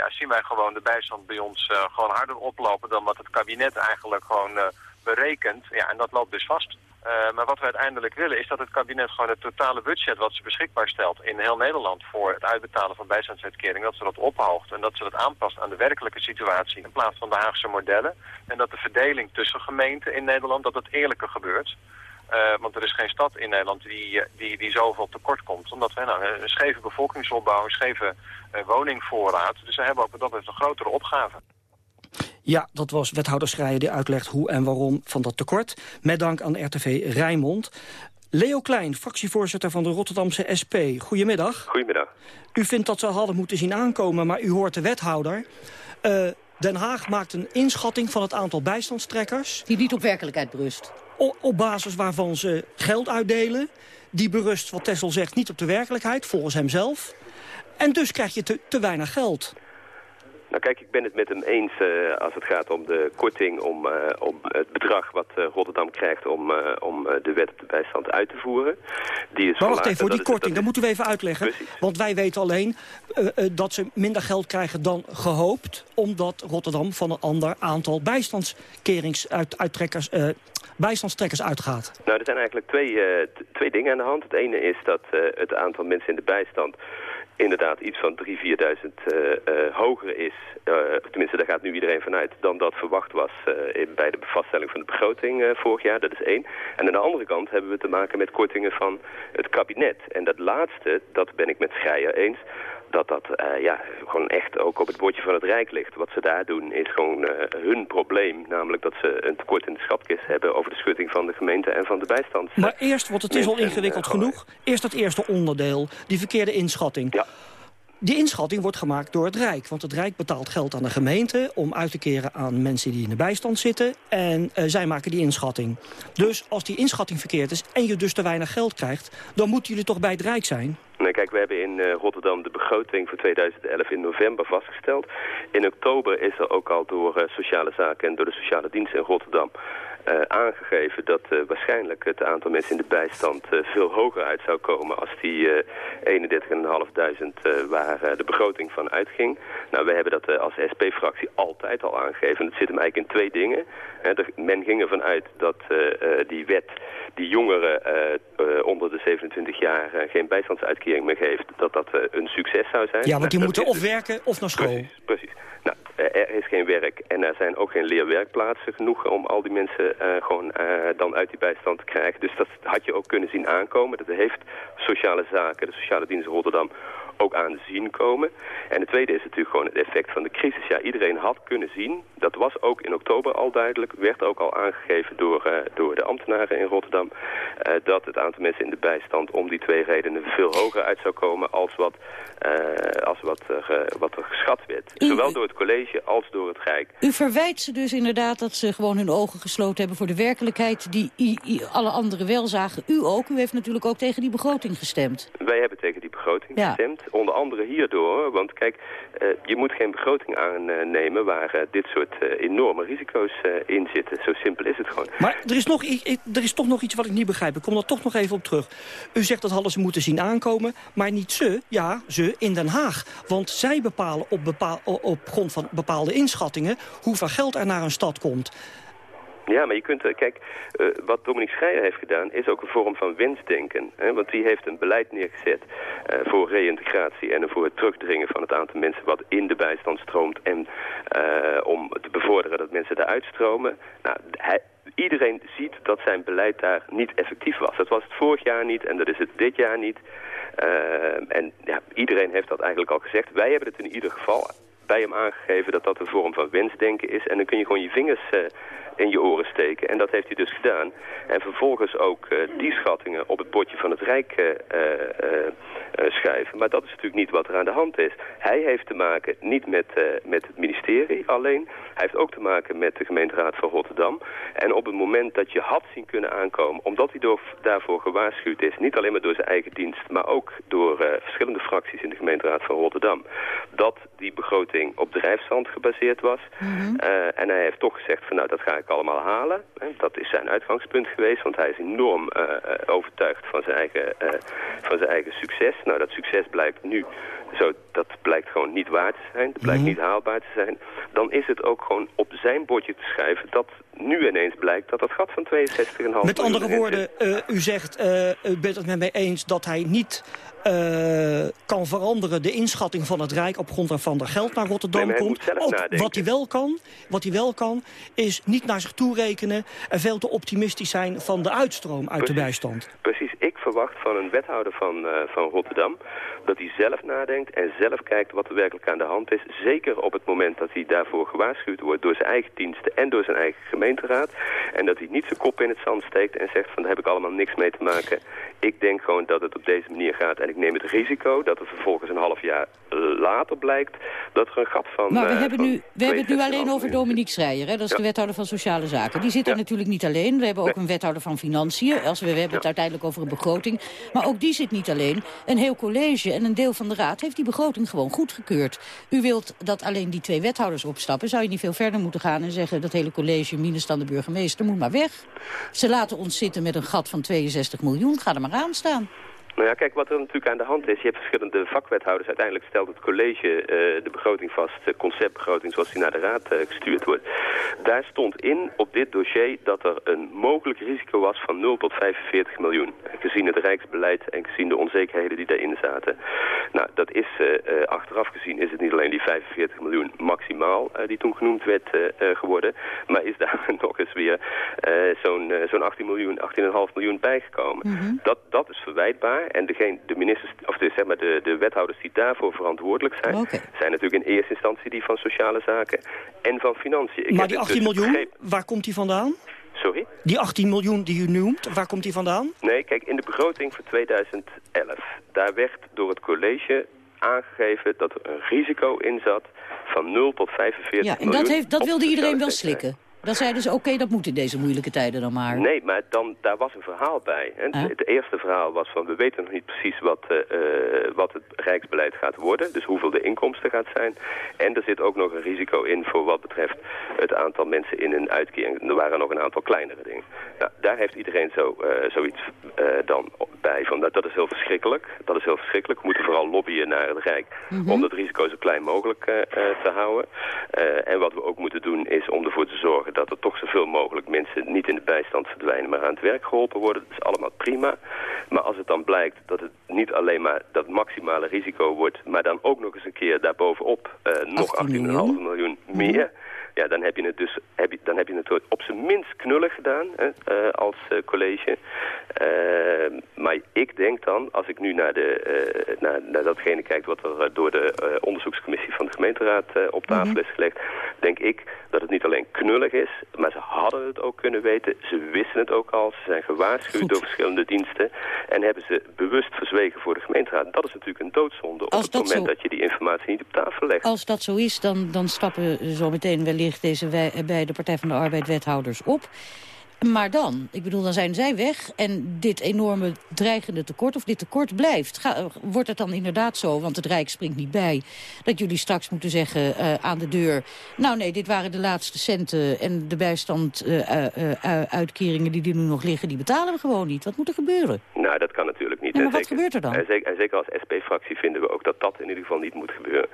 Ja, zien wij gewoon de bijstand bij ons uh, gewoon harder oplopen dan wat het kabinet eigenlijk gewoon uh, berekend. Ja, en dat loopt dus vast. Uh, maar wat we uiteindelijk willen is dat het kabinet gewoon het totale budget wat ze beschikbaar stelt in heel Nederland voor het uitbetalen van bijstandsuitkering, dat ze dat ophoogt en dat ze dat aanpast aan de werkelijke situatie in plaats van de Haagse modellen. En dat de verdeling tussen gemeenten in Nederland, dat het eerlijker gebeurt. Uh, want er is geen stad in Nederland die, die, die zoveel tekort komt. Omdat we nou, een scheve bevolkingsopbouw, een scheve uh, woningvoorraad. Dus we hebben ook dat betreft een grotere opgave. Ja, dat was wethouder Schreier die uitlegt hoe en waarom van dat tekort. Met dank aan RTV Rijnmond. Leo Klein, fractievoorzitter van de Rotterdamse SP. Goedemiddag. Goedemiddag. U vindt dat ze hadden moeten zien aankomen, maar u hoort de wethouder. Uh, Den Haag maakt een inschatting van het aantal bijstandstrekkers. Die niet op werkelijkheid berust. Op basis waarvan ze geld uitdelen. Die berust, wat Tessel zegt, niet op de werkelijkheid, volgens hemzelf. En dus krijg je te, te weinig geld. Nou kijk, ik ben het met hem eens uh, als het gaat om de korting, om, uh, om het bedrag wat uh, Rotterdam krijgt om, om de wet op de bijstand uit te voeren. Die is maar wacht even, voor die korting, dat moeten we even uitleggen. Precies. Want wij weten alleen dat ze minder geld krijgen dan gehoopt, omdat Rotterdam van een ander aantal bijstandskeringsuittrekkers bijstandstrekkers uitgaat? Nou, er zijn eigenlijk twee, twee dingen aan de hand. Het ene is dat het aantal mensen in de bijstand inderdaad iets van 3.000, 4.000 uh, hoger is. Uh, tenminste, daar gaat nu iedereen vanuit dan dat verwacht was bij de vaststelling van de begroting vorig jaar. Dat is één. En aan de andere kant hebben we te maken met kortingen van het kabinet. En dat laatste, dat ben ik met Schreier eens dat dat uh, ja, gewoon echt ook op het bordje van het Rijk ligt. Wat ze daar doen is gewoon uh, hun probleem. Namelijk dat ze een tekort in de schatkist hebben over de schutting van de gemeente en van de bijstand. Maar eerst, want het is al ingewikkeld uh, genoeg, eerst dat eerste onderdeel, die verkeerde inschatting. Ja. Die inschatting wordt gemaakt door het Rijk. Want het Rijk betaalt geld aan de gemeente om uit te keren aan mensen die in de bijstand zitten. En uh, zij maken die inschatting. Dus als die inschatting verkeerd is en je dus te weinig geld krijgt... dan moeten jullie toch bij het Rijk zijn? Nee, kijk, we hebben in uh, Rotterdam de begroting voor 2011 in november vastgesteld. In oktober is er ook al door uh, sociale zaken en door de sociale dienst in Rotterdam uh, aangegeven dat uh, waarschijnlijk het aantal mensen in de bijstand uh, veel hoger uit zou komen als die 31.500 waar de begroting van uitging. Nou, wij hebben dat als SP-fractie altijd al aangegeven. Het zit hem eigenlijk in twee dingen. Er, men ging ervan uit dat die wet die jongeren onder de 27 jaar geen bijstandsuitkering meer geeft, dat dat een succes zou zijn. Ja, want die moeten of werken of naar school. Precies, precies. Nou, er is geen werk en er zijn ook geen leerwerkplaatsen genoeg om al die mensen gewoon uh, dan uit die bijstand krijgen. Dus dat had je ook kunnen zien aankomen. Dat heeft sociale zaken, de sociale dienst Rotterdam ook aan zien komen. En het tweede is natuurlijk gewoon het effect van de crisis. Ja, iedereen had kunnen zien, dat was ook in oktober al duidelijk, werd ook al aangegeven door, uh, door de ambtenaren in Rotterdam, uh, dat het aantal mensen in de bijstand om die twee redenen veel hoger uit zou komen als wat, uh, als wat, wat er geschat werd. U, Zowel door het college als door het Rijk. U verwijt ze dus inderdaad dat ze gewoon hun ogen gesloten hebben voor de werkelijkheid die i, i, alle anderen wel zagen. U ook, u heeft natuurlijk ook tegen die begroting gestemd. Wij hebben tegen die begroting ja. gestemd. Onder andere hierdoor, want kijk, uh, je moet geen begroting aannemen waar uh, dit soort uh, enorme risico's in zitten. Zo simpel is het gewoon. Maar er is, nog, er is toch nog iets wat ik niet begrijp. Ik kom er toch nog even op terug. U zegt dat ze moeten zien aankomen, maar niet ze, ja, ze in Den Haag. Want zij bepalen op, bepaal, op grond van bepaalde inschattingen hoeveel geld er naar een stad komt. Ja, maar je kunt, kijk, uh, wat Dominique Schreier heeft gedaan is ook een vorm van wensdenken. Hè? Want die heeft een beleid neergezet uh, voor reïntegratie en voor het terugdringen van het aantal mensen wat in de bijstand stroomt. En om te bevorderen dat mensen daaruit stromen. Nou, iedereen ziet dat zijn beleid daar niet effectief was. Dat was het vorig jaar niet en dat is het dit jaar niet. en ja, iedereen heeft dat eigenlijk al gezegd. Wij hebben het in ieder geval bij hem aangegeven dat dat een vorm van wensdenken is. En dan kun je gewoon je vingers in je oren steken. En dat heeft hij dus gedaan. En vervolgens ook uh, die schattingen op het bordje van het Rijk uh, schrijven. Maar dat is natuurlijk niet wat er aan de hand is. Hij heeft te maken niet met, met het ministerie alleen. Hij heeft ook te maken met de gemeenteraad van Rotterdam. En op het moment dat je had zien kunnen aankomen, omdat hij door, daarvoor gewaarschuwd is, niet alleen maar door zijn eigen dienst, maar ook door verschillende fracties in de gemeenteraad van Rotterdam, dat die begroting op drijfstand gebaseerd was. Mm -hmm. en hij heeft toch gezegd van nou dat ga ik allemaal halen. Dat is zijn uitgangspunt geweest, want hij is enorm uh, overtuigd van zijn, eigen, uh, van zijn eigen succes. Nou, dat succes blijkt nu zo dat blijkt gewoon niet waar te zijn. Dat blijkt Mhm. niet haalbaar te zijn. Dan is het ook gewoon op zijn bordje te schrijven dat nu ineens blijkt dat dat gat van 62,5 Met andere woorden, eh, u zegt, eh, u bent het met mij eens dat hij niet eh, kan veranderen de inschatting van het Rijk op grond waarvan er geld naar Rotterdam Nee, komt. Ook wat hij wel kan, wat hij wel kan, is niet naar zich toe rekenen en veel te optimistisch zijn van de uitstroom uit de bijstand. Precies, verwacht van een wethouder van, eh, van Rotterdam dat hij zelf nadenkt en zelf kijkt wat er werkelijk aan de hand is. Zeker op het moment dat hij daarvoor gewaarschuwd wordt door zijn eigen diensten en door zijn eigen gemeenteraad. En dat hij niet zijn kop in het zand steekt en zegt van daar heb ik allemaal niks mee te maken. Ik denk gewoon dat het op deze manier gaat en ik neem het risico dat het vervolgens een half jaar later blijkt dat er een gat van... Maar we, eh, hebben, van nu, we hebben het nu 62,5 alleen over Dominique Schreier. Hè? Dat is Ja. de wethouder van Sociale Zaken. Die zit er natuurlijk niet alleen. We hebben ook een wethouder van Financiën. Als we, we hebben het uiteindelijk over een begroting. Maar ook die zit niet alleen. Een heel college en een deel van de raad heeft die begroting gewoon goedgekeurd. U wilt dat alleen die twee wethouders opstappen. Zou je niet veel verder moeten gaan en zeggen... dat hele college, minus dan de burgemeester, moet maar weg. Ze laten ons zitten met een gat van 62 miljoen. Ga er maar aan staan. Nou ja, kijk, wat er natuurlijk aan de hand is. Je hebt verschillende vakwethouders. Uiteindelijk stelt het college eh, de begroting vast, de conceptbegroting zoals die naar de raad eh, gestuurd wordt. Daar stond in op dit dossier dat er een mogelijk risico was van 0 tot 45 miljoen. Gezien het rijksbeleid en gezien de onzekerheden die daarin zaten. Nou, dat is eh, achteraf gezien is het niet alleen die 45 miljoen maximaal die toen genoemd werd geworden. Maar is daar nog eens weer zo'n eh, zo'n 18 miljoen, 18,5 miljoen bijgekomen. dat, dat is verwijtbaar. En degene, de ministers, of de, zeg maar de, de wethouders die daarvoor verantwoordelijk zijn, zijn natuurlijk in eerste instantie die van sociale zaken en van financiën. Ik maar die het 18 dus miljoen, begrepen- waar komt die vandaan? Sorry? Die 18 miljoen die u noemt, waar komt die vandaan? Nee, kijk, in de begroting voor 2011, daar werd door het college aangegeven dat er een risico in zat van 0 tot 45 Ja, en miljoen. dat, heeft, dat wilde iedereen wel slikken. Dan zeiden ze, oké, dat moet in deze moeilijke tijden dan maar. Nee, maar dan, daar was een verhaal bij. Ah. Het eerste verhaal was van, we weten nog niet precies wat, eh, eh, wat het rijksbeleid gaat worden. Dus hoeveel de inkomsten gaat zijn. En er zit ook nog een risico in voor wat betreft het aantal mensen in een uitkering. Er waren nog een aantal kleinere dingen. Nou, daar heeft iedereen zo, eh, zoiets dan bij. Van, dat, dat is heel verschrikkelijk. Dat is heel verschrikkelijk. We moeten vooral lobbyen naar het Rijk Mhm. om dat risico zo klein mogelijk te houden. En wat we ook moeten doen is om ervoor te zorgen dat er toch zoveel mogelijk mensen niet in de bijstand verdwijnen, maar aan het werk geholpen worden. Dat is allemaal prima. Maar als het dan blijkt dat het niet alleen maar dat maximale risico wordt, maar dan ook nog eens een keer daarbovenop eh nog 18,5 miljoen meer. Ja, dan heb je het dus heb je, dan heb je het op zijn minst knullig gedaan hè, eh, als eh, college. Eh, maar ik denk dan, als ik nu naar, de, eh, naar, naar datgene kijk wat er door de onderzoekscommissie van de gemeenteraad op tafel is gelegd, denk ik dat het niet alleen knullig is, maar ze hadden het ook kunnen weten. Ze wisten het ook al. Ze zijn gewaarschuwd door verschillende diensten en hebben ze bewust verzwegen voor de gemeenteraad. Dat is natuurlijk een doodzonde op Als het moment zo- dat je die informatie niet op tafel legt. Als dat zo is, dan, dan stappen zo meteen wellicht deze bij de Partij van de Arbeid wethouders op. Maar dan, ik bedoel, dan zijn zij weg en dit enorme dreigende tekort, of dit tekort blijft. Ga, wordt het dan inderdaad zo, want het Rijk springt niet bij, dat jullie straks moeten zeggen eh, aan de deur... nou nee, dit waren de laatste centen en de bijstand eh, eh, die er nu nog liggen, die betalen we gewoon niet. Wat moet er gebeuren? Nou, dat kan natuurlijk niet. Ja, maar En wat gebeurt er dan? En zeker, en zeker als SP-fractie vinden we ook dat dat in ieder geval niet moet gebeuren.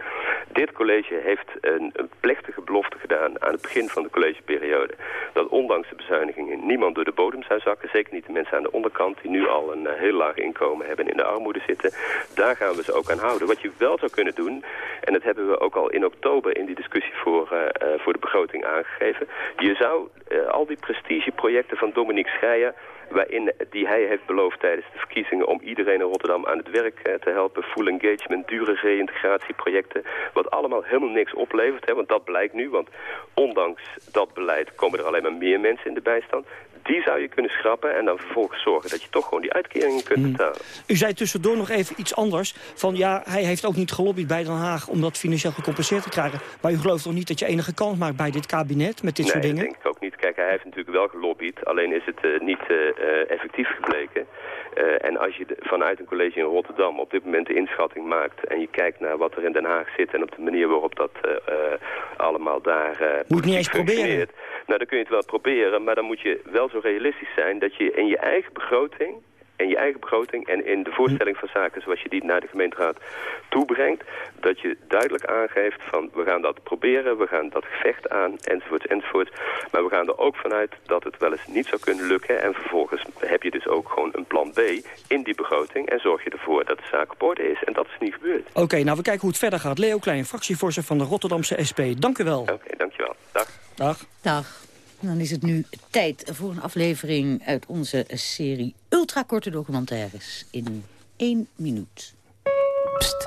Dit college heeft een, een plechtige belofte gedaan aan het begin van de collegeperiode. Dat ondanks de bezuinigingen niemand door de bodem zou zakken. Zeker niet de mensen aan de onderkant die nu al een eh, heel laag inkomen hebben en in de armoede zitten. Daar gaan we ze ook aan houden. Wat je wel zou kunnen doen, en dat hebben we ook al in oktober in die discussie voor, eh, eh, voor de begroting aangegeven. Je zou al die prestigeprojecten van Dominique Schreier waarin die hij heeft beloofd tijdens de verkiezingen om iedereen in Rotterdam aan het werk eh, te helpen. Full engagement, dure reïntegratieprojecten, wat allemaal helemaal niks oplevert. Hè, want dat blijkt nu, want ondanks dat beleid komen er alleen maar meer mensen in de bijstand. Die zou je kunnen schrappen en dan vervolgens zorgen dat je toch gewoon die uitkeringen kunt betalen. U zei tussendoor nog even iets anders. Van ja, hij heeft ook niet gelobbyd bij Den Haag om dat financieel gecompenseerd te krijgen. Maar u gelooft toch niet dat je enige kans maakt bij dit kabinet met dit nee, soort dingen? dat denk ik ook niet. Kijk, hij heeft natuurlijk wel gelobbyd, alleen is het eh, niet eh, eh, effectief gebleken. En als je de- vanuit een college in Rotterdam op dit moment de inschatting maakt... en je kijkt naar wat er in Den Haag zit en op de manier waarop dat allemaal daar Moet niet eens proberen. Nou, dan kun je het wel proberen, maar dan moet je wel zo realistisch zijn... dat je in je eigen begroting in je eigen begroting en in de voorstelling van zaken zoals je die naar de gemeenteraad toebrengt, dat je duidelijk aangeeft van we gaan dat proberen, we gaan dat gevecht aan, enzovoort, enzovoort. Maar we gaan er ook vanuit dat het wel eens niet zou kunnen lukken en vervolgens heb je dus ook gewoon een plan B in die begroting en zorg je ervoor dat de zaak op orde is. En dat is niet gebeurd. Oké, nou we kijken hoe het verder gaat. Leo Klein, fractievoorzitter van de Rotterdamse SP. Dank u wel. Oké, dankjewel. Dag. Dag. Dag. Dan is het nu tijd voor een aflevering uit onze serie ultrakorte documentaires in één minuut. Pst,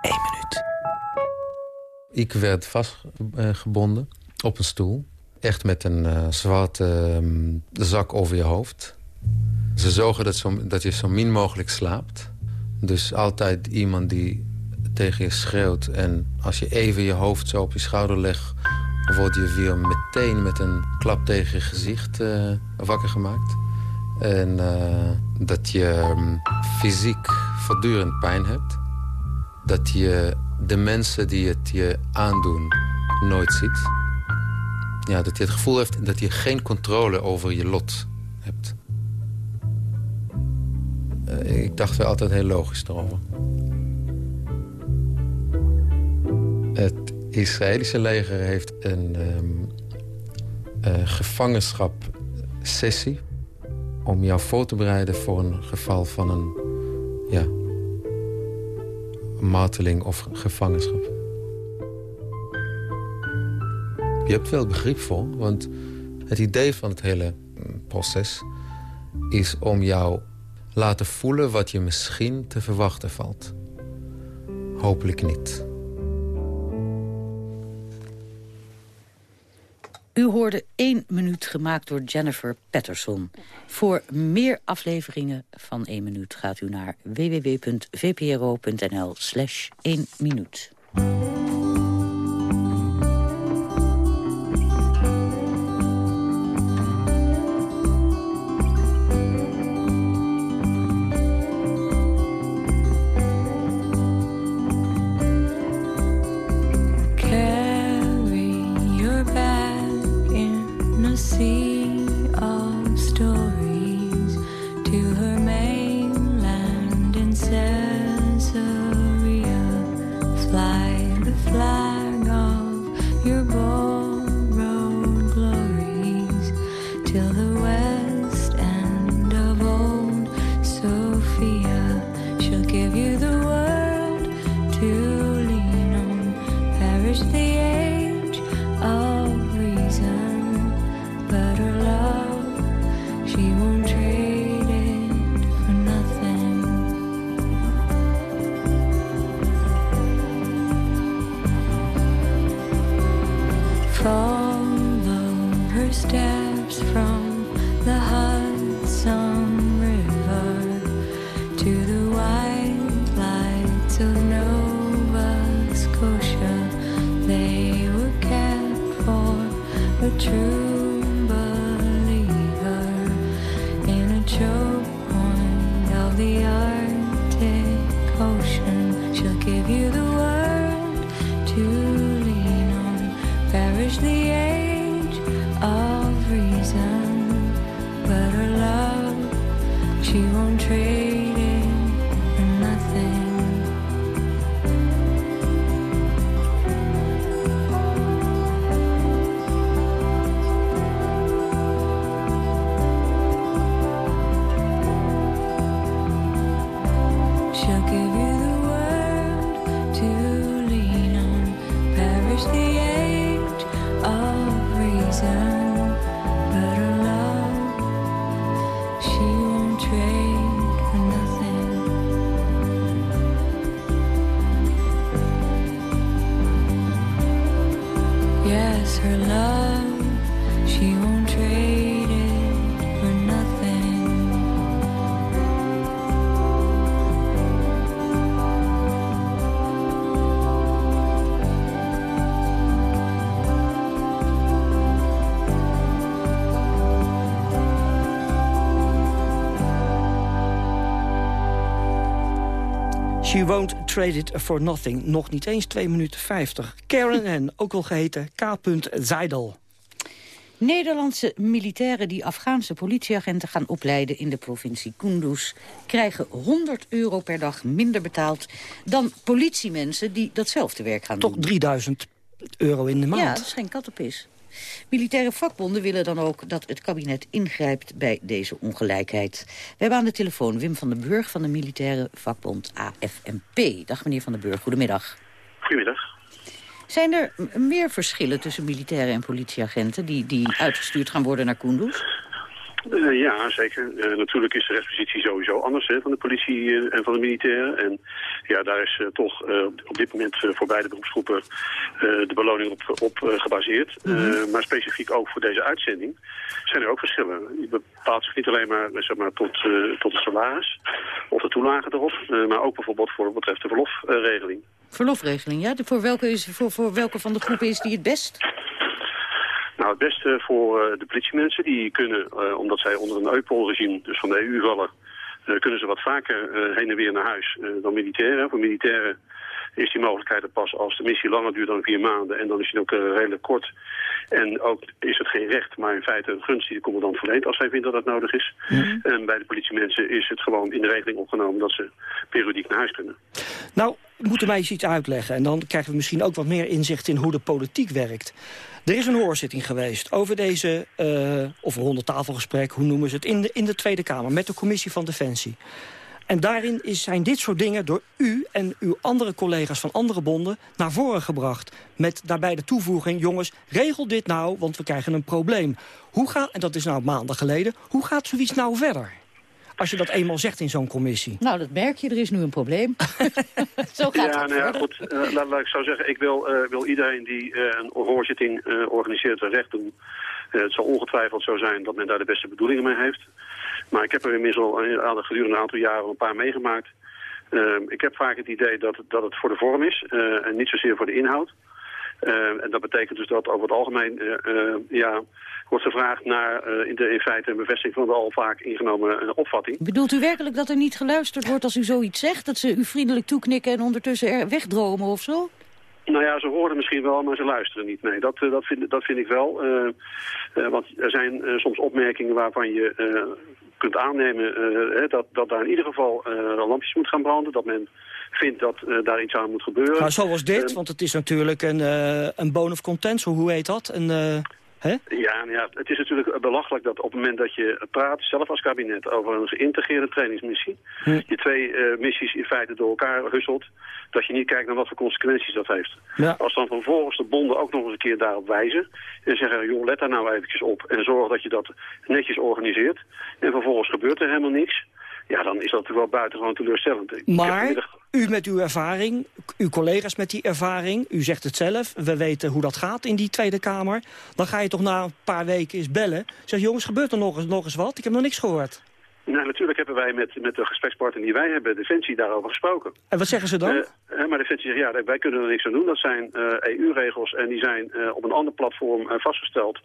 één minuut. Ik werd vastgebonden op een stoel. Echt met een uh, zwarte ehm, zak over je hoofd. Ze zorgen dat, zo, dat je zo min mogelijk slaapt. Dus altijd iemand die tegen je schreeuwt. En als je even je hoofd zo op je schouder legt word je weer meteen met een klap tegen je gezicht uh, wakker gemaakt. En uh, dat je um, fysiek voortdurend pijn hebt. Dat je de mensen die het je aandoen nooit ziet. Ja, dat je het gevoel hebt dat je geen controle over je lot hebt. Uh, ik dacht wel altijd heel logisch erover. Het Israëlische leger heeft een um, uh, gevangenschap sessie om jou voor te bereiden voor een geval van een ja, marteling of gevangenschap. Je hebt wel begrip voor, want het idee van het hele proces is om jou laten voelen wat je misschien te verwachten valt. Hopelijk niet. U hoorde één minuut gemaakt door Jennifer Patterson. Voor meer afleveringen van 1 minuut gaat u naar www.vpro.nl slash 1 minuut. true. She won't trade it for nothing. Nog niet eens 2 minuten 50. Karen en ook wel geheten K. Zeidel. Nederlandse militairen die Afghaanse politieagenten gaan opleiden in de provincie Kunduz... krijgen 100 euro per dag minder betaald dan politiemensen die datzelfde werk gaan Toch doen. 3000 euro in de maand. Ja, dat is geen kattenpis. Militaire vakbonden willen dan ook dat het kabinet ingrijpt bij deze ongelijkheid. We hebben aan de telefoon Wim van den Burg van de militaire vakbond AFMP. Dag meneer van den Burg, goedemiddag. Goedemiddag. Zijn er meer verschillen tussen militairen en politieagenten... die, die uitgestuurd gaan worden naar Kunduz? Eh, ja, zeker. Eh, natuurlijk is de rechtspositie sowieso anders hè, van de politie eh, en van de militairen. En ja, daar is toch op- dit moment voor beide beroepsgroepen de beloning op, op gebaseerd. Eh, maar specifiek ook voor deze uitzending zijn er ook verschillen. Je bepaalt zich niet alleen maar, zeg maar tot, tot het salaris of de toelage erop, maar ook bijvoorbeeld voor wat betreft de verlofregeling. Verlofregeling, ja? De- Voor welke, is, voor, voor welke van de groepen is die het best? Nou, het beste voor eh, de politiemensen, die kunnen, eh, omdat zij onder een EUPOL-regime, dus van de EU vallen, eh, kunnen ze wat vaker heen en weer naar huis dan militairen. Voor militairen is die mogelijkheid er pas als de missie langer duurt dan vier maanden. En dan is die ook eh, redelijk kort. En ook is het geen recht, maar in feite een gunst die de commandant verleent als hij vindt dat dat nodig is. En bij de politiemensen is het gewoon in de regeling opgenomen dat ze periodiek naar huis kunnen. Nou, moeten mij eens iets uitleggen. En dan krijgen we misschien ook wat meer inzicht in hoe de politiek werkt. Er is een hoorzitting geweest over deze, eh, of een rondetafelgesprek, hoe noemen ze het, in de, in de Tweede Kamer met de Commissie van Defensie. En daarin is, zijn dit soort dingen door u en uw andere collega's van andere bonden naar voren gebracht. Met daarbij de toevoeging, jongens, regel dit nou, want we krijgen een probleem. Hoe gaat, en dat is nou maanden geleden, hoe gaat zoiets nou verder? Als je dat eenmaal zegt in zo'n commissie. Nou, dat merk je, er is nu een probleem. Zo gaat ja, het nou ja, goed. eh, laat, laat ik zo zeggen, ik wil, eh, wil iedereen die eh, een hoorzitting eh, organiseert een recht doen. Eh, het zal ongetwijfeld zo zijn dat men daar de beste bedoelingen mee heeft. Maar ik heb er inmiddels al een- de gedurende een aantal jaren een paar meegemaakt. Eh, ik heb vaak het idee dat, het- dat het voor de vorm is eh, en niet zozeer voor de inhoud. Eh, en dat betekent dus dat over het algemeen eh, eh, ja, wordt gevraagd naar eh, in, de, in feite een bevestiging van de al vaak ingenomen eh, opvatting. Bedoelt u werkelijk dat er niet geluisterd wordt als u zoiets zegt? Dat ze u vriendelijk toeknikken en ondertussen er wegdromen of zo? Nou ja, ze horen misschien wel, maar ze luisteren niet. Nee, dat, eh, dat, vind, dat vind ik wel. Eh, eh, want er zijn eh, soms opmerkingen waarvan je eh, kunt aannemen eh, dat, dat daar in ieder geval eh, lampjes moet gaan branden. Dat men vindt dat eh, daar iets aan moet gebeuren. Nou, zoals dit, Eh, want het is natuurlijk een, een bone of contention, hoe heet dat? Een, hè? Ja, nou ja, het is natuurlijk belachelijk dat op het moment dat je praat, zelf als kabinet, over een geïntegreerde trainingsmissie, Hm. je twee eh, missies in feite door elkaar husselt, dat je niet kijkt naar wat voor consequenties dat heeft. Ja. Als dan vervolgens de bonden ook nog eens een keer daarop wijzen en zeggen, joh, let daar nou eventjes op en zorg dat je dat netjes organiseert en vervolgens gebeurt er helemaal niks, ja, dan is dat natuurlijk wel buitengewoon teleurstellend. Ik Maar u met uw ervaring, uw collega's met die ervaring... u zegt het zelf, we weten hoe dat gaat in die Tweede Kamer... dan ga je toch na een paar weken eens bellen. Zeg, jongens, gebeurt er nog eens, nog eens wat? Ik heb nog niks gehoord. Nou, natuurlijk hebben wij met, met de gesprekspartner die wij hebben, Defensie, daarover gesproken. En wat zeggen ze dan? Eh, maar Defensie zegt, ja, wij kunnen er niks aan doen. Dat zijn eh, EU-regels en die zijn eh, op een ander platform vastgesteld.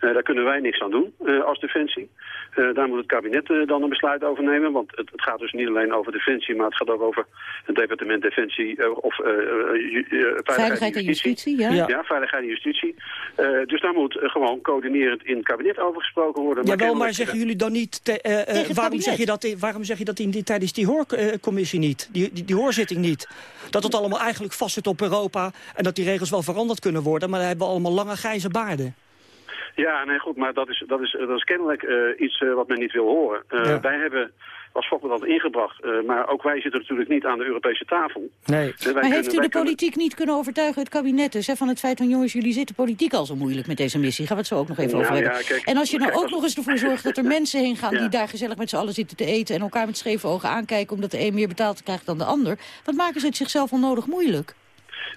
Eh, daar kunnen wij niks aan doen eh, als Defensie. Eh, daar moet het kabinet eh, dan een besluit over nemen. Want het, het gaat dus niet alleen over Defensie, maar het gaat ook over het departement Defensie eh, of eh, eh, eh, Veiligheid en justitie, ja. Ja, veiligheid en justitie. Eh, dus daar moet gewoon coördinerend in het kabinet over gesproken worden. Jawel, maar kennelijk- zeggen jullie dan niet... te- eh, eh, waarom, zeg je dat, waarom zeg je dat in die, tijdens die hoorcommissie niet? Die, die, die hoorzitting niet? Dat het allemaal eigenlijk vast zit op Europa... en dat die regels wel veranderd kunnen worden... maar dan hebben we allemaal lange grijze baarden. Ja, nee, goed, maar dat is, dat is, dat is kennelijk eh, iets eh, wat men niet wil horen. Eh, Ja. Wij hebben als vakbond dat ingebracht, maar ook wij zitten natuurlijk niet aan de Europese tafel. Nee. Maar kunnen- heeft u de kunnen- politiek niet kunnen overtuigen, het kabinet dus, hè, van het feit van jongens, jullie zitten politiek al zo moeilijk met deze missie. Gaan we het zo ook nog even Nou over ja, hebben. kijk, en als je nou kijk, ook als- nog eens ervoor zorgt dat er mensen heen gaan Ja. die daar gezellig met z'n allen zitten te eten en elkaar met scheve ogen aankijken omdat de een meer betaald krijgt dan de ander, wat maken ze het zichzelf onnodig moeilijk?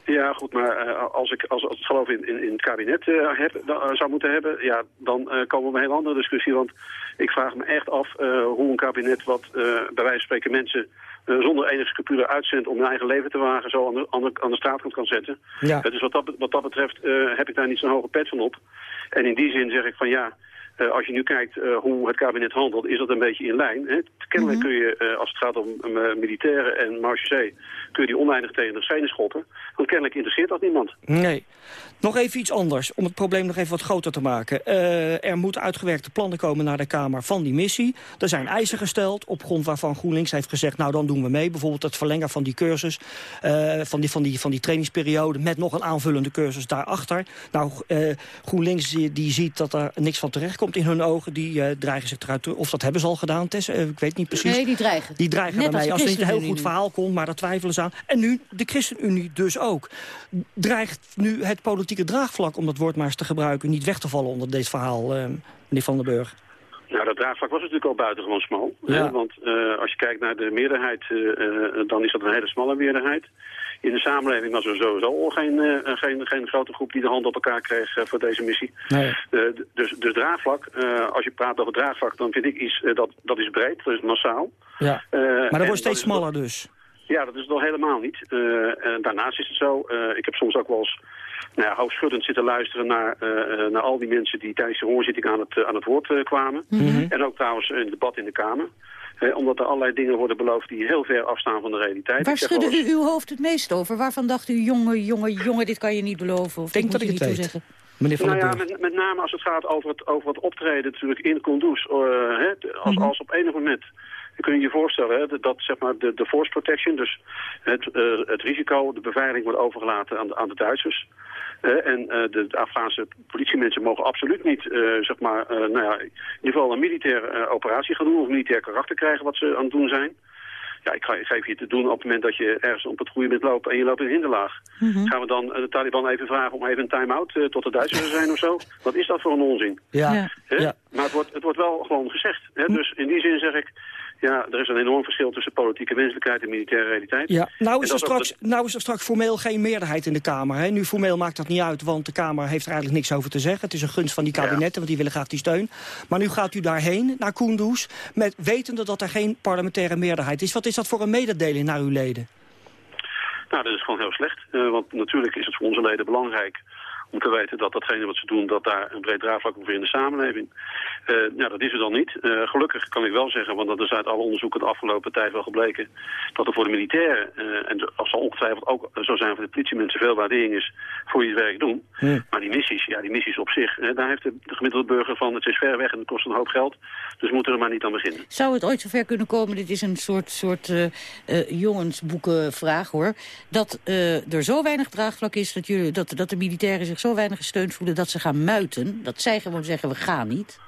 Ja, goed, maar eh, als ik als, als het geloof in, in, in het kabinet eh, heb, dan, eh, zou moeten hebben, ja, dan komen we op een heel andere discussie. Want ik vraag me echt af hoe een kabinet wat bij wijze van spreken mensen zonder enige scrupule uitzendt om hun eigen leven te wagen, zo aan de, aan de, aan de straatkant kan zetten. Ja. dus wat dat, wat dat betreft heb ik daar niet zo'n hoge pet van op. En in die zin zeg ik van ja, eh, als je nu kijkt eh, hoe het kabinet handelt, is dat een beetje in lijn. Hè? Kennelijk kun je, eh, als het gaat om militairen en marechaussee, kun je die oneindig tegen de schenen schoppen. Want kennelijk interesseert dat niemand. Nee. Nog even iets anders, om het probleem nog even wat groter te maken. Eh, er moeten uitgewerkte plannen komen naar de Kamer van die missie. Er zijn eisen gesteld, op grond waarvan GroenLinks heeft gezegd... nou, dan doen we mee. Bijvoorbeeld het verlengen van die cursus, eh, van, die, van, die, van die trainingsperiode... met nog een aanvullende cursus daarachter. Nou, eh, GroenLinks die, die ziet dat er niks van terechtkomt in hun ogen. Die eh, dreigen zich eruit, te- of dat hebben ze al gedaan, Tess, eh, ik weet niet precies. Nee, die dreigen. Die dreigen Net daarmee, als als het niet een heel goed verhaal komt... maar daar twijfelen ze aan. En nu de ChristenUnie dus ook. Dreigt nu het politieke draagvlak, om dat woord maar eens te gebruiken... niet weg te vallen onder dit verhaal, eh, meneer Van den Burg? Nou, dat draagvlak was natuurlijk al buitengewoon smal. Ja. Hè? Want eh, als je kijkt naar de meerderheid, eh, eh, dan is dat een hele smalle meerderheid. In de samenleving was er sowieso al geen, geen, geen grote groep die de hand op elkaar kreeg voor deze missie. Nee. Dus, dus draagvlak, als je praat over draagvlak, dan vind ik iets, dat, dat is breed, dat is massaal. Ja. Maar dat wordt steeds smaller dus. Ja, dat is het nog helemaal niet. En daarnaast is het zo, ik heb soms ook wel eens nou ja, hoofdschuddend zitten luisteren naar, eh, eh, naar al die mensen die tijdens de hoorzitting aan het, eh, aan het woord kwamen. Mhm. En ook trouwens in het debat in de Kamer. Omdat er allerlei dingen worden beloofd die heel ver afstaan van de realiteit. Waar Ik zeg wel schudde u uw hoofd het meest over? Waarvan dacht u, jongen, jongen, jongen, dit kan je niet beloven? Of Denk dat moet ik je het niet weet. toezeggen? Meneer Van nou ja, met, met name als het gaat over het, over het optreden natuurlijk in Kunduz. eh, als, Mhm. als op enig moment, kun je je voorstellen, hè, dat, zeg maar de, de force protection, dus het, eh, het risico, de beveiliging wordt overgelaten aan de, aan de Duitsers. En eh, de, de Afghaanse politiemensen mogen absoluut niet, eh, zeg maar, eh, nou ja, in ieder geval een militaire operatie gaan doen of militair karakter krijgen wat ze aan het doen zijn. Ja, ik, ga, ik geef je te doen op het moment dat je ergens op het goede bent lopen en je loopt in een hinderlaag. Gaan we dan de Taliban even vragen om even een time-out eh, tot de Duitsers er zijn of zo? Wat is dat voor een onzin? Ja. Maar het wordt, het wordt wel gewoon gezegd. Hè? Dus in die zin zeg ik, ja, er is een enorm verschil tussen politieke wenselijkheid en militaire realiteit. Ja, nou is, er straks, nou is er straks formeel geen meerderheid in de Kamer. Hè? Nu formeel maakt dat niet uit, want de Kamer heeft er eigenlijk niks over te zeggen. Het is een gunst van die kabinetten, want die willen graag die steun. Maar nu gaat u daarheen, naar Kunduz, met wetende dat er geen parlementaire meerderheid is. Wat is dat voor een mededeling naar uw leden? Nou, dat is gewoon heel slecht. Eh, want natuurlijk is het voor onze leden belangrijk om te weten dat datgene wat ze doen, dat daar een breed draagvlak over in de samenleving. Nou, dat is er dan niet. Eh, gelukkig kan ik wel zeggen, want dat is uit alle onderzoeken de afgelopen tijd wel gebleken, dat er voor de militairen, eh, en dat zal ongetwijfeld ook zo zijn voor de politiemensen, veel waardering is voor het werk doen. Maar die missies, ja, die missies op zich, daar heeft de, de gemiddelde burger van, het is ver weg en het kost een hoop geld, dus we moeten er maar niet aan beginnen. Zou het ooit zover kunnen komen, dit is een soort, soort jongensboekenvraag hoor... dat er zo weinig draagvlak is dat, jullie, dat, dat de militairen zich zo weinig gesteund voelen... dat ze gaan muiten, dat zij gewoon zeggen we gaan niet?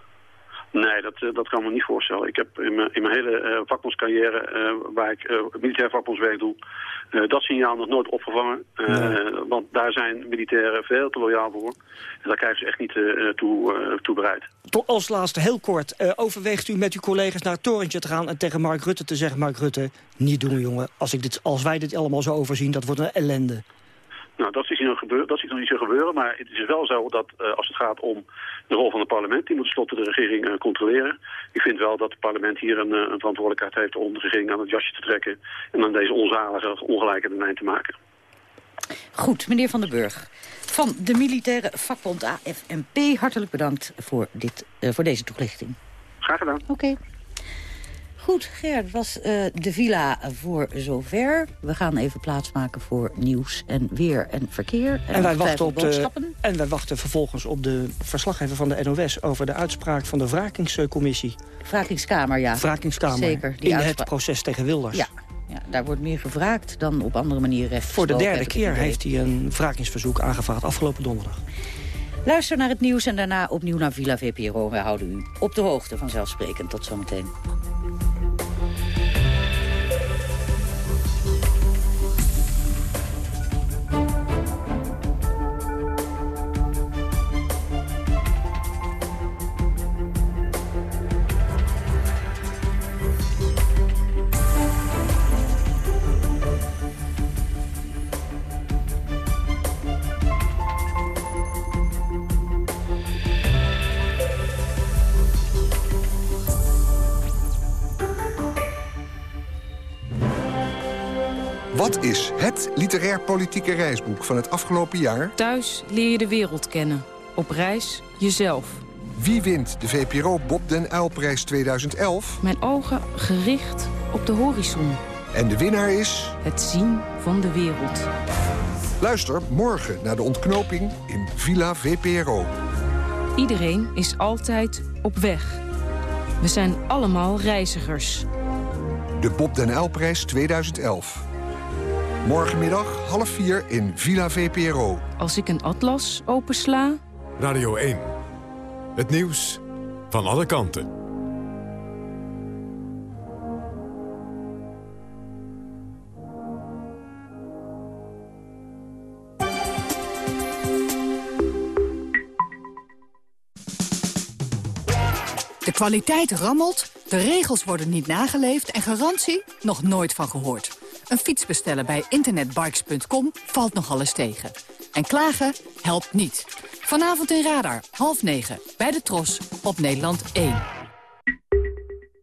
Nee, dat, eh, dat kan me niet voorstellen. Ik heb in mijn, in mijn hele eh vakbondscarrière, eh, waar ik eh, militair vakbondswerk doe, eh, dat signaal nog nooit opgevangen. Eh, Want daar zijn militairen veel te loyaal voor. En daar krijgen ze echt niet eh, toe, eh, toe bereid. Tot als laatste, heel kort. eh, overweegt u met uw collega's naar het torentje te gaan... en tegen Mark Rutte te zeggen... Mark Rutte, niet doen jongen. Als, ik dit, als wij dit allemaal zo overzien, dat wordt een ellende. Nou, dat is, niet nog gebeur, dat is nog niet zo gebeuren, maar het is wel zo dat eh, als het gaat om de rol van het parlement, die moet tenslotte de regering eh, controleren. Ik vind wel dat het parlement hier een, eh, een verantwoordelijkheid heeft om de regering aan het jasje te trekken en aan deze onzalige ongelijkheid een eind te maken. Goed, meneer Van den Burg. Van de militaire vakbond AFNP, hartelijk bedankt voor, dit, eh, voor deze toelichting. Graag gedaan. Oké. Goed, Ger, dat was eh, de villa voor zover. We gaan even plaatsmaken voor nieuws en weer en verkeer. En wij, wachten op de, en wij wachten vervolgens op de verslaggever van de NOS... over de uitspraak van de wrakingscommissie. Wrakingskamer, ja. Wrakingskamer. Zeker, die in het proces tegen Wilders. Ja, ja, daar wordt meer gevraagd dan op andere manieren Voor de derde keer heeft hij een wrakingsverzoek aangevraagd afgelopen donderdag. Luister naar het nieuws en daarna opnieuw naar Villa VPRO. Wij houden u op de hoogte vanzelfsprekend. Tot zometeen. Wat is het literair-politieke reisboek van het afgelopen jaar? Thuis leer je de wereld kennen. Op reis jezelf. Wie wint de VPRO Bob den Uylprijs 2011? Mijn ogen gericht op de horizon. En de winnaar is... Het zien van de wereld. Luister morgen naar de ontknoping in Villa VPRO. Iedereen is altijd op weg. We zijn allemaal reizigers. De Bob den Uylprijs 2011. Morgenmiddag half vier in Villa VPRO. Als ik een atlas opensla... Radio 1. Het nieuws van alle kanten. De kwaliteit rammelt, de regels worden niet nageleefd en garantie nog nooit van gehoord. Een fiets bestellen bij internetbikes.com valt nogal eens tegen. En klagen helpt niet. Vanavond in Radar, half negen, bij de Tros, op Nederland 1.